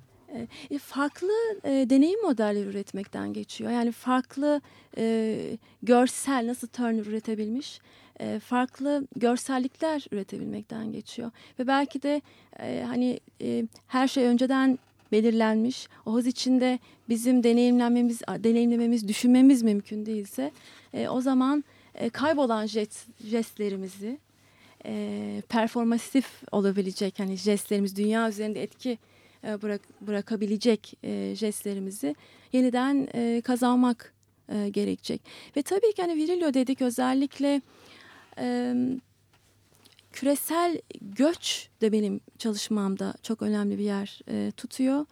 E, farklı e, deneyim modelleri üretmekten geçiyor. Yani farklı e, görsel nasıl Turner üretebilmiş, e, farklı görsellikler üretebilmekten geçiyor. Ve belki de e, hani e, her şey önceden belirlenmiş. O hız içinde bizim deneyimlenmemiz, deneyimlememiz, düşünmemiz mümkün değilse e, o zaman e, kaybolan jest, jestlerimizi e, performatif olabilecek hani jestlerimiz dünya üzerinde etki e, bırak, bırakabilecek e, jestlerimizi yeniden e, kazanmak e, gerekecek. Ve tabii ki hani Virilio dedik özellikle e, küresel göç de benim çalışmamda çok önemli bir yer e, tutuyor.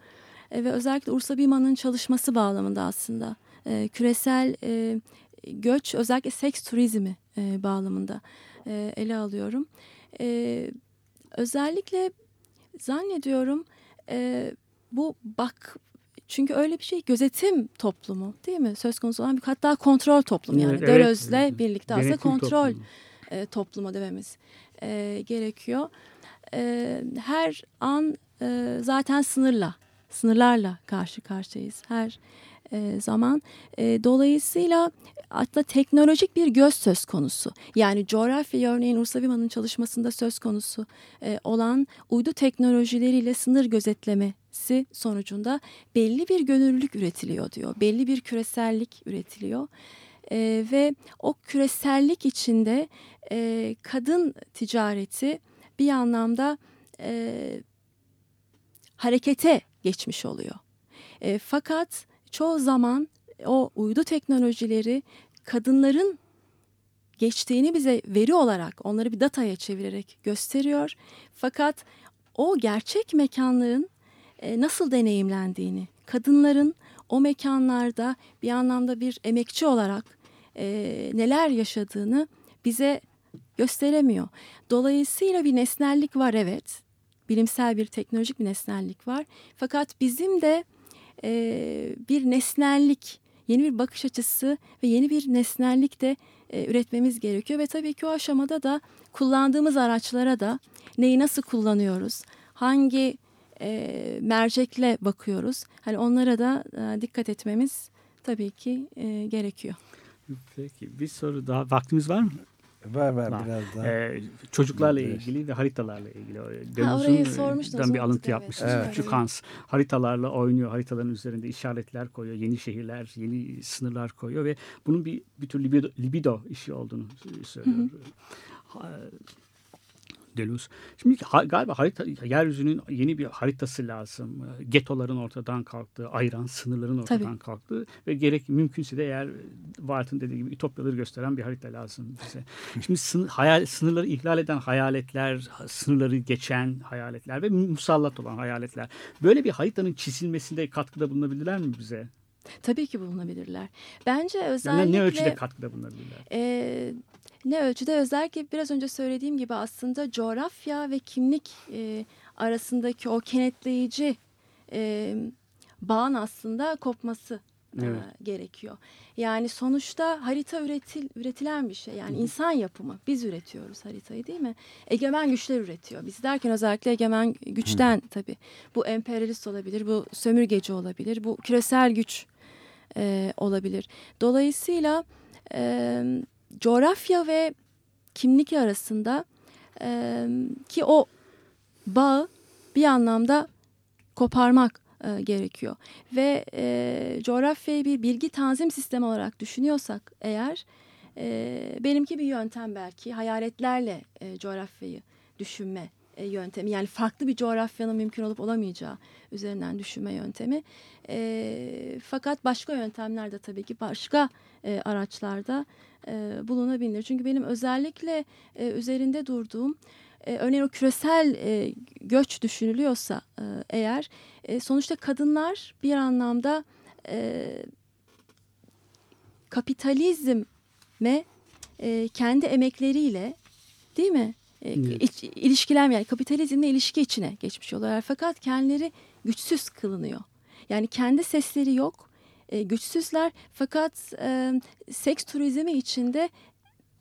E, ve özellikle Ursa Bima'nın çalışması bağlamında aslında e, küresel e, göç özellikle seks turizmi e, bağlamında e, ele alıyorum. E, özellikle zannediyorum e, bu bak çünkü öyle bir şey gözetim toplumu değil mi? Söz konusu olan bir hatta kontrol toplumu yani. Evet, evet. birlikte aslında kontrol toplumu. E, topluma dememiz e, gerekiyor. E, her an e, zaten sınırla, sınırlarla karşı karşıyayız. Her e, zaman. E, dolayısıyla hatta teknolojik bir göz söz konusu. Yani coğrafya örneğin Ursula Wima'nın çalışmasında söz konusu e, olan uydu teknolojileriyle sınır gözetlemesi sonucunda belli bir gönüllülük üretiliyor diyor. Belli bir küresellik üretiliyor. E, ve o küresellik içinde e, kadın ticareti bir anlamda e, harekete geçmiş oluyor. E, fakat çoğu zaman o uydu teknolojileri kadınların geçtiğini bize veri olarak onları bir dataya çevirerek gösteriyor. Fakat o gerçek mekanların e, nasıl deneyimlendiğini, kadınların o mekanlarda bir anlamda bir emekçi olarak e, neler yaşadığını bize gösteremiyor. Dolayısıyla bir nesnellik var evet. Bilimsel bir teknolojik bir nesnellik var. Fakat bizim de e, bir nesnellik, yeni bir bakış açısı ve yeni bir nesnellik de e, üretmemiz gerekiyor. Ve tabii ki o aşamada da kullandığımız araçlara da neyi nasıl kullanıyoruz, hangi e, mercekle bakıyoruz. Hani onlara da e, dikkat etmemiz tabii ki e, gerekiyor. Peki bir soru daha vaktimiz var mı? Var var, Var. biraz daha. Ee, çocuklarla Evet. ilgili ve haritalarla ilgili. e, bir alıntı evet. yapmışsınız. Evet. Küçük Hans haritalarla oynuyor. Haritaların üzerinde işaretler koyuyor. Yeni şehirler, yeni sınırlar koyuyor ve bunun bir, bir tür libido, libido işi olduğunu söylüyor. Ha- Deleuze. Şimdi ha- galiba harita, yeryüzünün yeni bir haritası lazım. E, Getoların ortadan kalktığı, ayıran sınırların ortadan Tabii. kalktığı ve gerek mümkünse de eğer Bartın dediği gibi ütopyaları gösteren bir harita lazım bize. Şimdi sınır, hayal, sınırları ihlal eden hayaletler, sınırları geçen hayaletler ve musallat olan hayaletler. Böyle bir haritanın çizilmesinde katkıda bulunabilirler mi bize? Tabii ki bulunabilirler. Bence Yani özellikle... ne ölçüde katkıda bulunabilirler? Ee, ne ölçüde özellikle biraz önce söylediğim gibi aslında coğrafya ve kimlik e, arasındaki o kenetleyici e, bağın aslında kopması e, Evet. gerekiyor. Yani sonuçta harita üretil, üretilen bir şey. Yani insan yapımı. Biz üretiyoruz haritayı değil mi? Egemen güçler üretiyor. Biz derken özellikle egemen güçten tabii. Bu emperyalist olabilir, bu sömürgeci olabilir, bu küresel güç e, olabilir. Dolayısıyla e, coğrafya ve kimlik arasında e, ki o bağı bir anlamda koparmak e, gerekiyor. Ve e, coğrafyayı bir bilgi tanzim sistemi olarak düşünüyorsak eğer e, benimki bir yöntem belki hayaletlerle e, coğrafyayı düşünme e, yöntemi yani farklı bir coğrafyanın mümkün olup olamayacağı üzerinden düşünme yöntemi. E, fakat başka yöntemler de tabii ki başka e, araçlarda e, bulunabilir. Çünkü benim özellikle e, üzerinde durduğum e, örneğin o küresel e, göç düşünülüyorsa e, eğer e, sonuçta kadınlar bir anlamda e, kapitalizme e, kendi emekleriyle değil mi? E, Evet. ilişkiler yani kapitalizmle ilişki içine geçmiş oluyorlar. Fakat kendileri güçsüz kılınıyor. Yani kendi sesleri yok. E, güçsüzler fakat e, seks turizmi içinde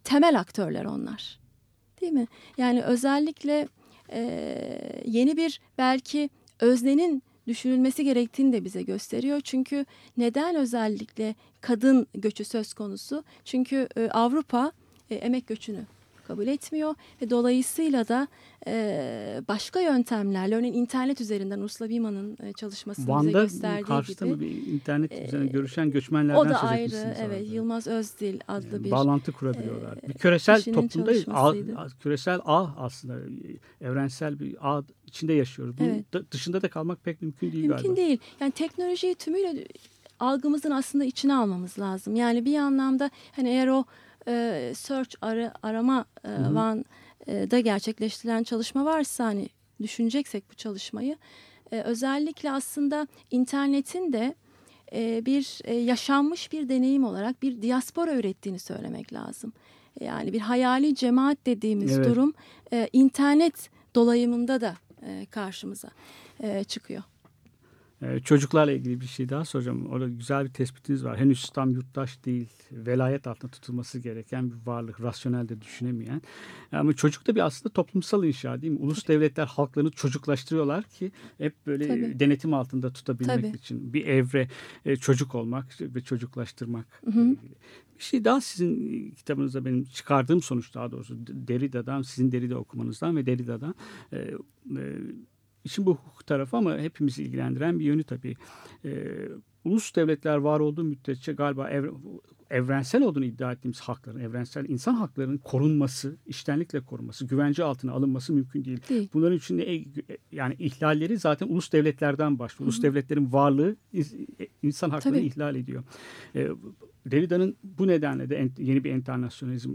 temel aktörler onlar. Değil mi? Yani özellikle e, yeni bir belki öznenin düşünülmesi gerektiğini de bize gösteriyor. Çünkü neden özellikle kadın göçü söz konusu? Çünkü e, Avrupa e, emek göçünü kabul etmiyor ve dolayısıyla da e, başka yöntemlerle örneğin internet üzerinden Ursula Wima'nın e, çalışmasını bize Van'da gösterdiği karşıda gibi. mı bir internet e, üzerine görüşen göçmenlerden O da söz ayrı evet orada. Yılmaz Özdil adlı Yani bir bağlantı kurabiliyorlar. bir küresel toplumda ağ, küresel ağ aslında e, evrensel bir ağ içinde yaşıyoruz. Bunun Evet. da- dışında da kalmak pek mümkün değil Mümkün galiba. değil. Yani teknolojiyi tümüyle algımızın aslında içine almamız lazım. Yani bir anlamda hani eğer o e, search arı, arama e, van e, da gerçekleştirilen çalışma varsa hani düşüneceksek bu çalışmayı e, özellikle aslında internetin de e, bir e, yaşanmış bir deneyim olarak bir diaspora ürettiğini söylemek lazım. Yani bir hayali cemaat dediğimiz Evet. durum e, internet dolayımında da e, karşımıza e, çıkıyor. Ee, çocuklarla ilgili bir şey daha soracağım. Orada güzel bir tespitiniz var. Henüz tam yurttaş değil, velayet altında tutulması gereken bir varlık, rasyonel de düşünemeyen. Ama çocuk da bir aslında toplumsal inşa değil mi? Ulus devletler halklarını çocuklaştırıyorlar ki hep böyle Tabii. denetim altında tutabilmek Tabii. için. Bir evre e, çocuk olmak ve çocuklaştırmak. ilgili. Bir şey daha sizin kitabınızda benim çıkardığım sonuç daha doğrusu Derrida'dan, sizin Derrida okumanızdan ve Derrida'dan e, e, işin bu hukuk tarafı ama hepimizi ilgilendiren bir yönü tabii. E, ulus devletler var olduğu müddetçe galiba evre- evrensel olduğunu iddia ettiğimiz hakların, evrensel insan haklarının korunması, iştenlikle korunması, güvence altına alınması mümkün değil. Değil. Bunların içinde e- yani ihlalleri zaten ulus devletlerden başlıyor. Ulus devletlerin varlığı ins- insan haklarını Tabii. ihlal ediyor. E, Derrida'nın bu nedenle de en- yeni bir internasyonalizm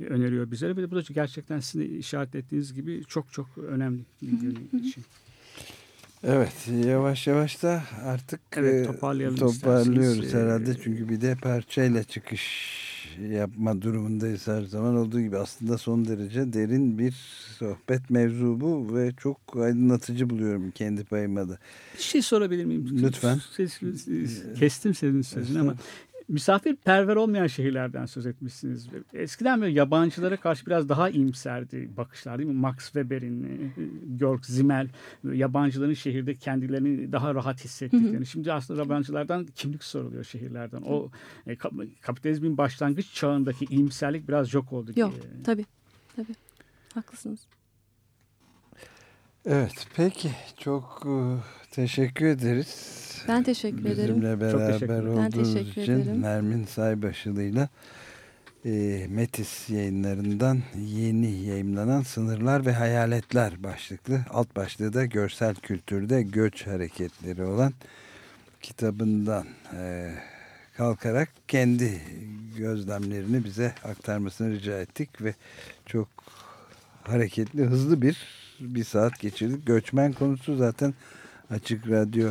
öneriyor bize. Ve bu da gerçekten sizin işaret ettiğiniz gibi çok çok önemli bir yönü için. Evet yavaş yavaş da artık Evet, e, toparlayalım toparlıyoruz isterseniz. herhalde. Ee, Çünkü bir de parçayla çıkış yapma durumundayız her zaman olduğu gibi. Aslında son derece derin bir sohbet mevzu bu ve çok aydınlatıcı buluyorum kendi payıma da. Bir şey sorabilir miyim? Lütfen. Siz- kestim sizin sözünü ama misafirperver olmayan şehirlerden söz etmişsiniz. Eskiden böyle yabancılara karşı biraz daha iyimserdi bakışlar değil mi? Max Weber'in, e, Georg Simmel böyle yabancıların şehirde kendilerini daha rahat hissettiklerini. Şimdi aslında yabancılardan kimlik soruluyor şehirlerden. O e, kap- kapitalizmin başlangıç çağındaki iyimserlik biraz yok oldu. Yok diye. tabii. Tabii. Haklısınız. Evet peki çok e, teşekkür ederiz. Ben teşekkür ederim. Bizimle Çok beraber teşekkür ederim. Ben olduğunuz teşekkür için ederim. Nermin Saybaşılı'yla e, Metis yayınlarından yeni yayımlanan Sınırlar ve Hayaletler başlıklı alt başlığı da görsel kültürde göç hareketleri olan kitabından e, kalkarak kendi gözlemlerini bize aktarmasını rica ettik ve çok hareketli hızlı bir bir saat geçirdik. Göçmen konusu zaten açık radyo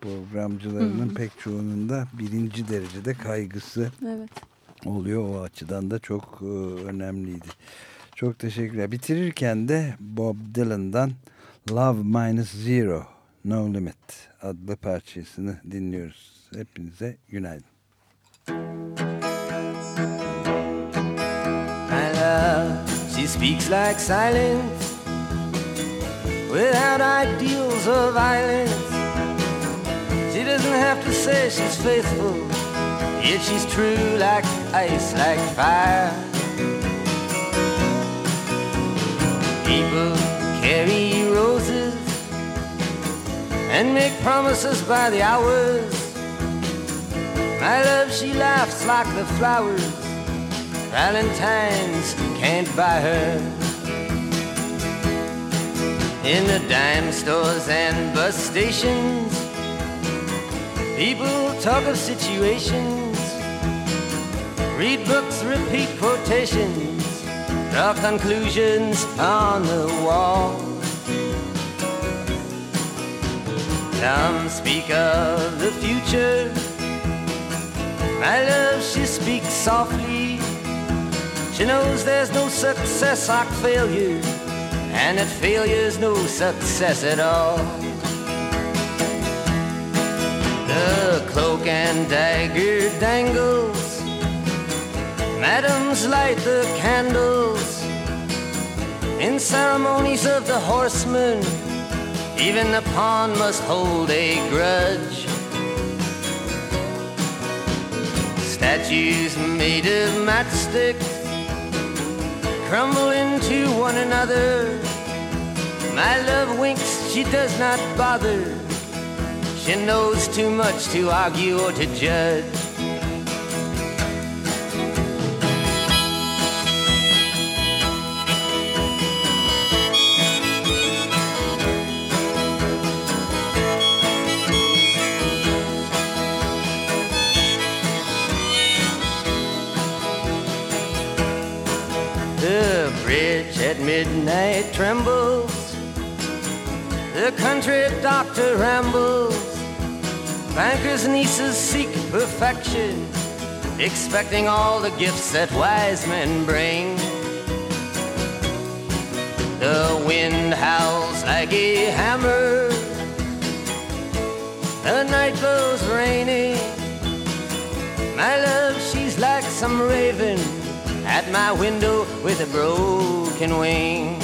programcılarının pek çoğunun da birinci derecede kaygısı Evet. oluyor. O açıdan da çok e, önemliydi. Çok teşekkürler. Bitirirken de Bob Dylan'dan Love Minus Zero No Limit adlı parçasını dinliyoruz. Hepinize günaydın. My love, she speaks like silence without ideals of violence. Doesn't have to say she's faithful, yet she's true like ice, like fire. People carry roses and make promises by the hours. My love, she laughs like the flowers. Valentine's can't buy her. In the dime stores and bus stations, people talk of situations, read books, repeat quotations, draw conclusions on the wall. Some speak of the future. My love, she speaks softly. She knows there's no success like failure, and that failure's no success at all. The cloak and dagger dangles. Madams light the candles. In ceremonies of the horsemen, even the pawn must hold a grudge. Statues made of matchsticks crumble into one another. My love winks, she does not bother. She knows too much to argue or to judge. The bridge at midnight trembles. The country doctor rambles. Bankers' nieces seek perfection, expecting all the gifts that wise men bring. The wind howls like a hammer, the night goes rainy. My love, she's like some raven at my window with a broken wing.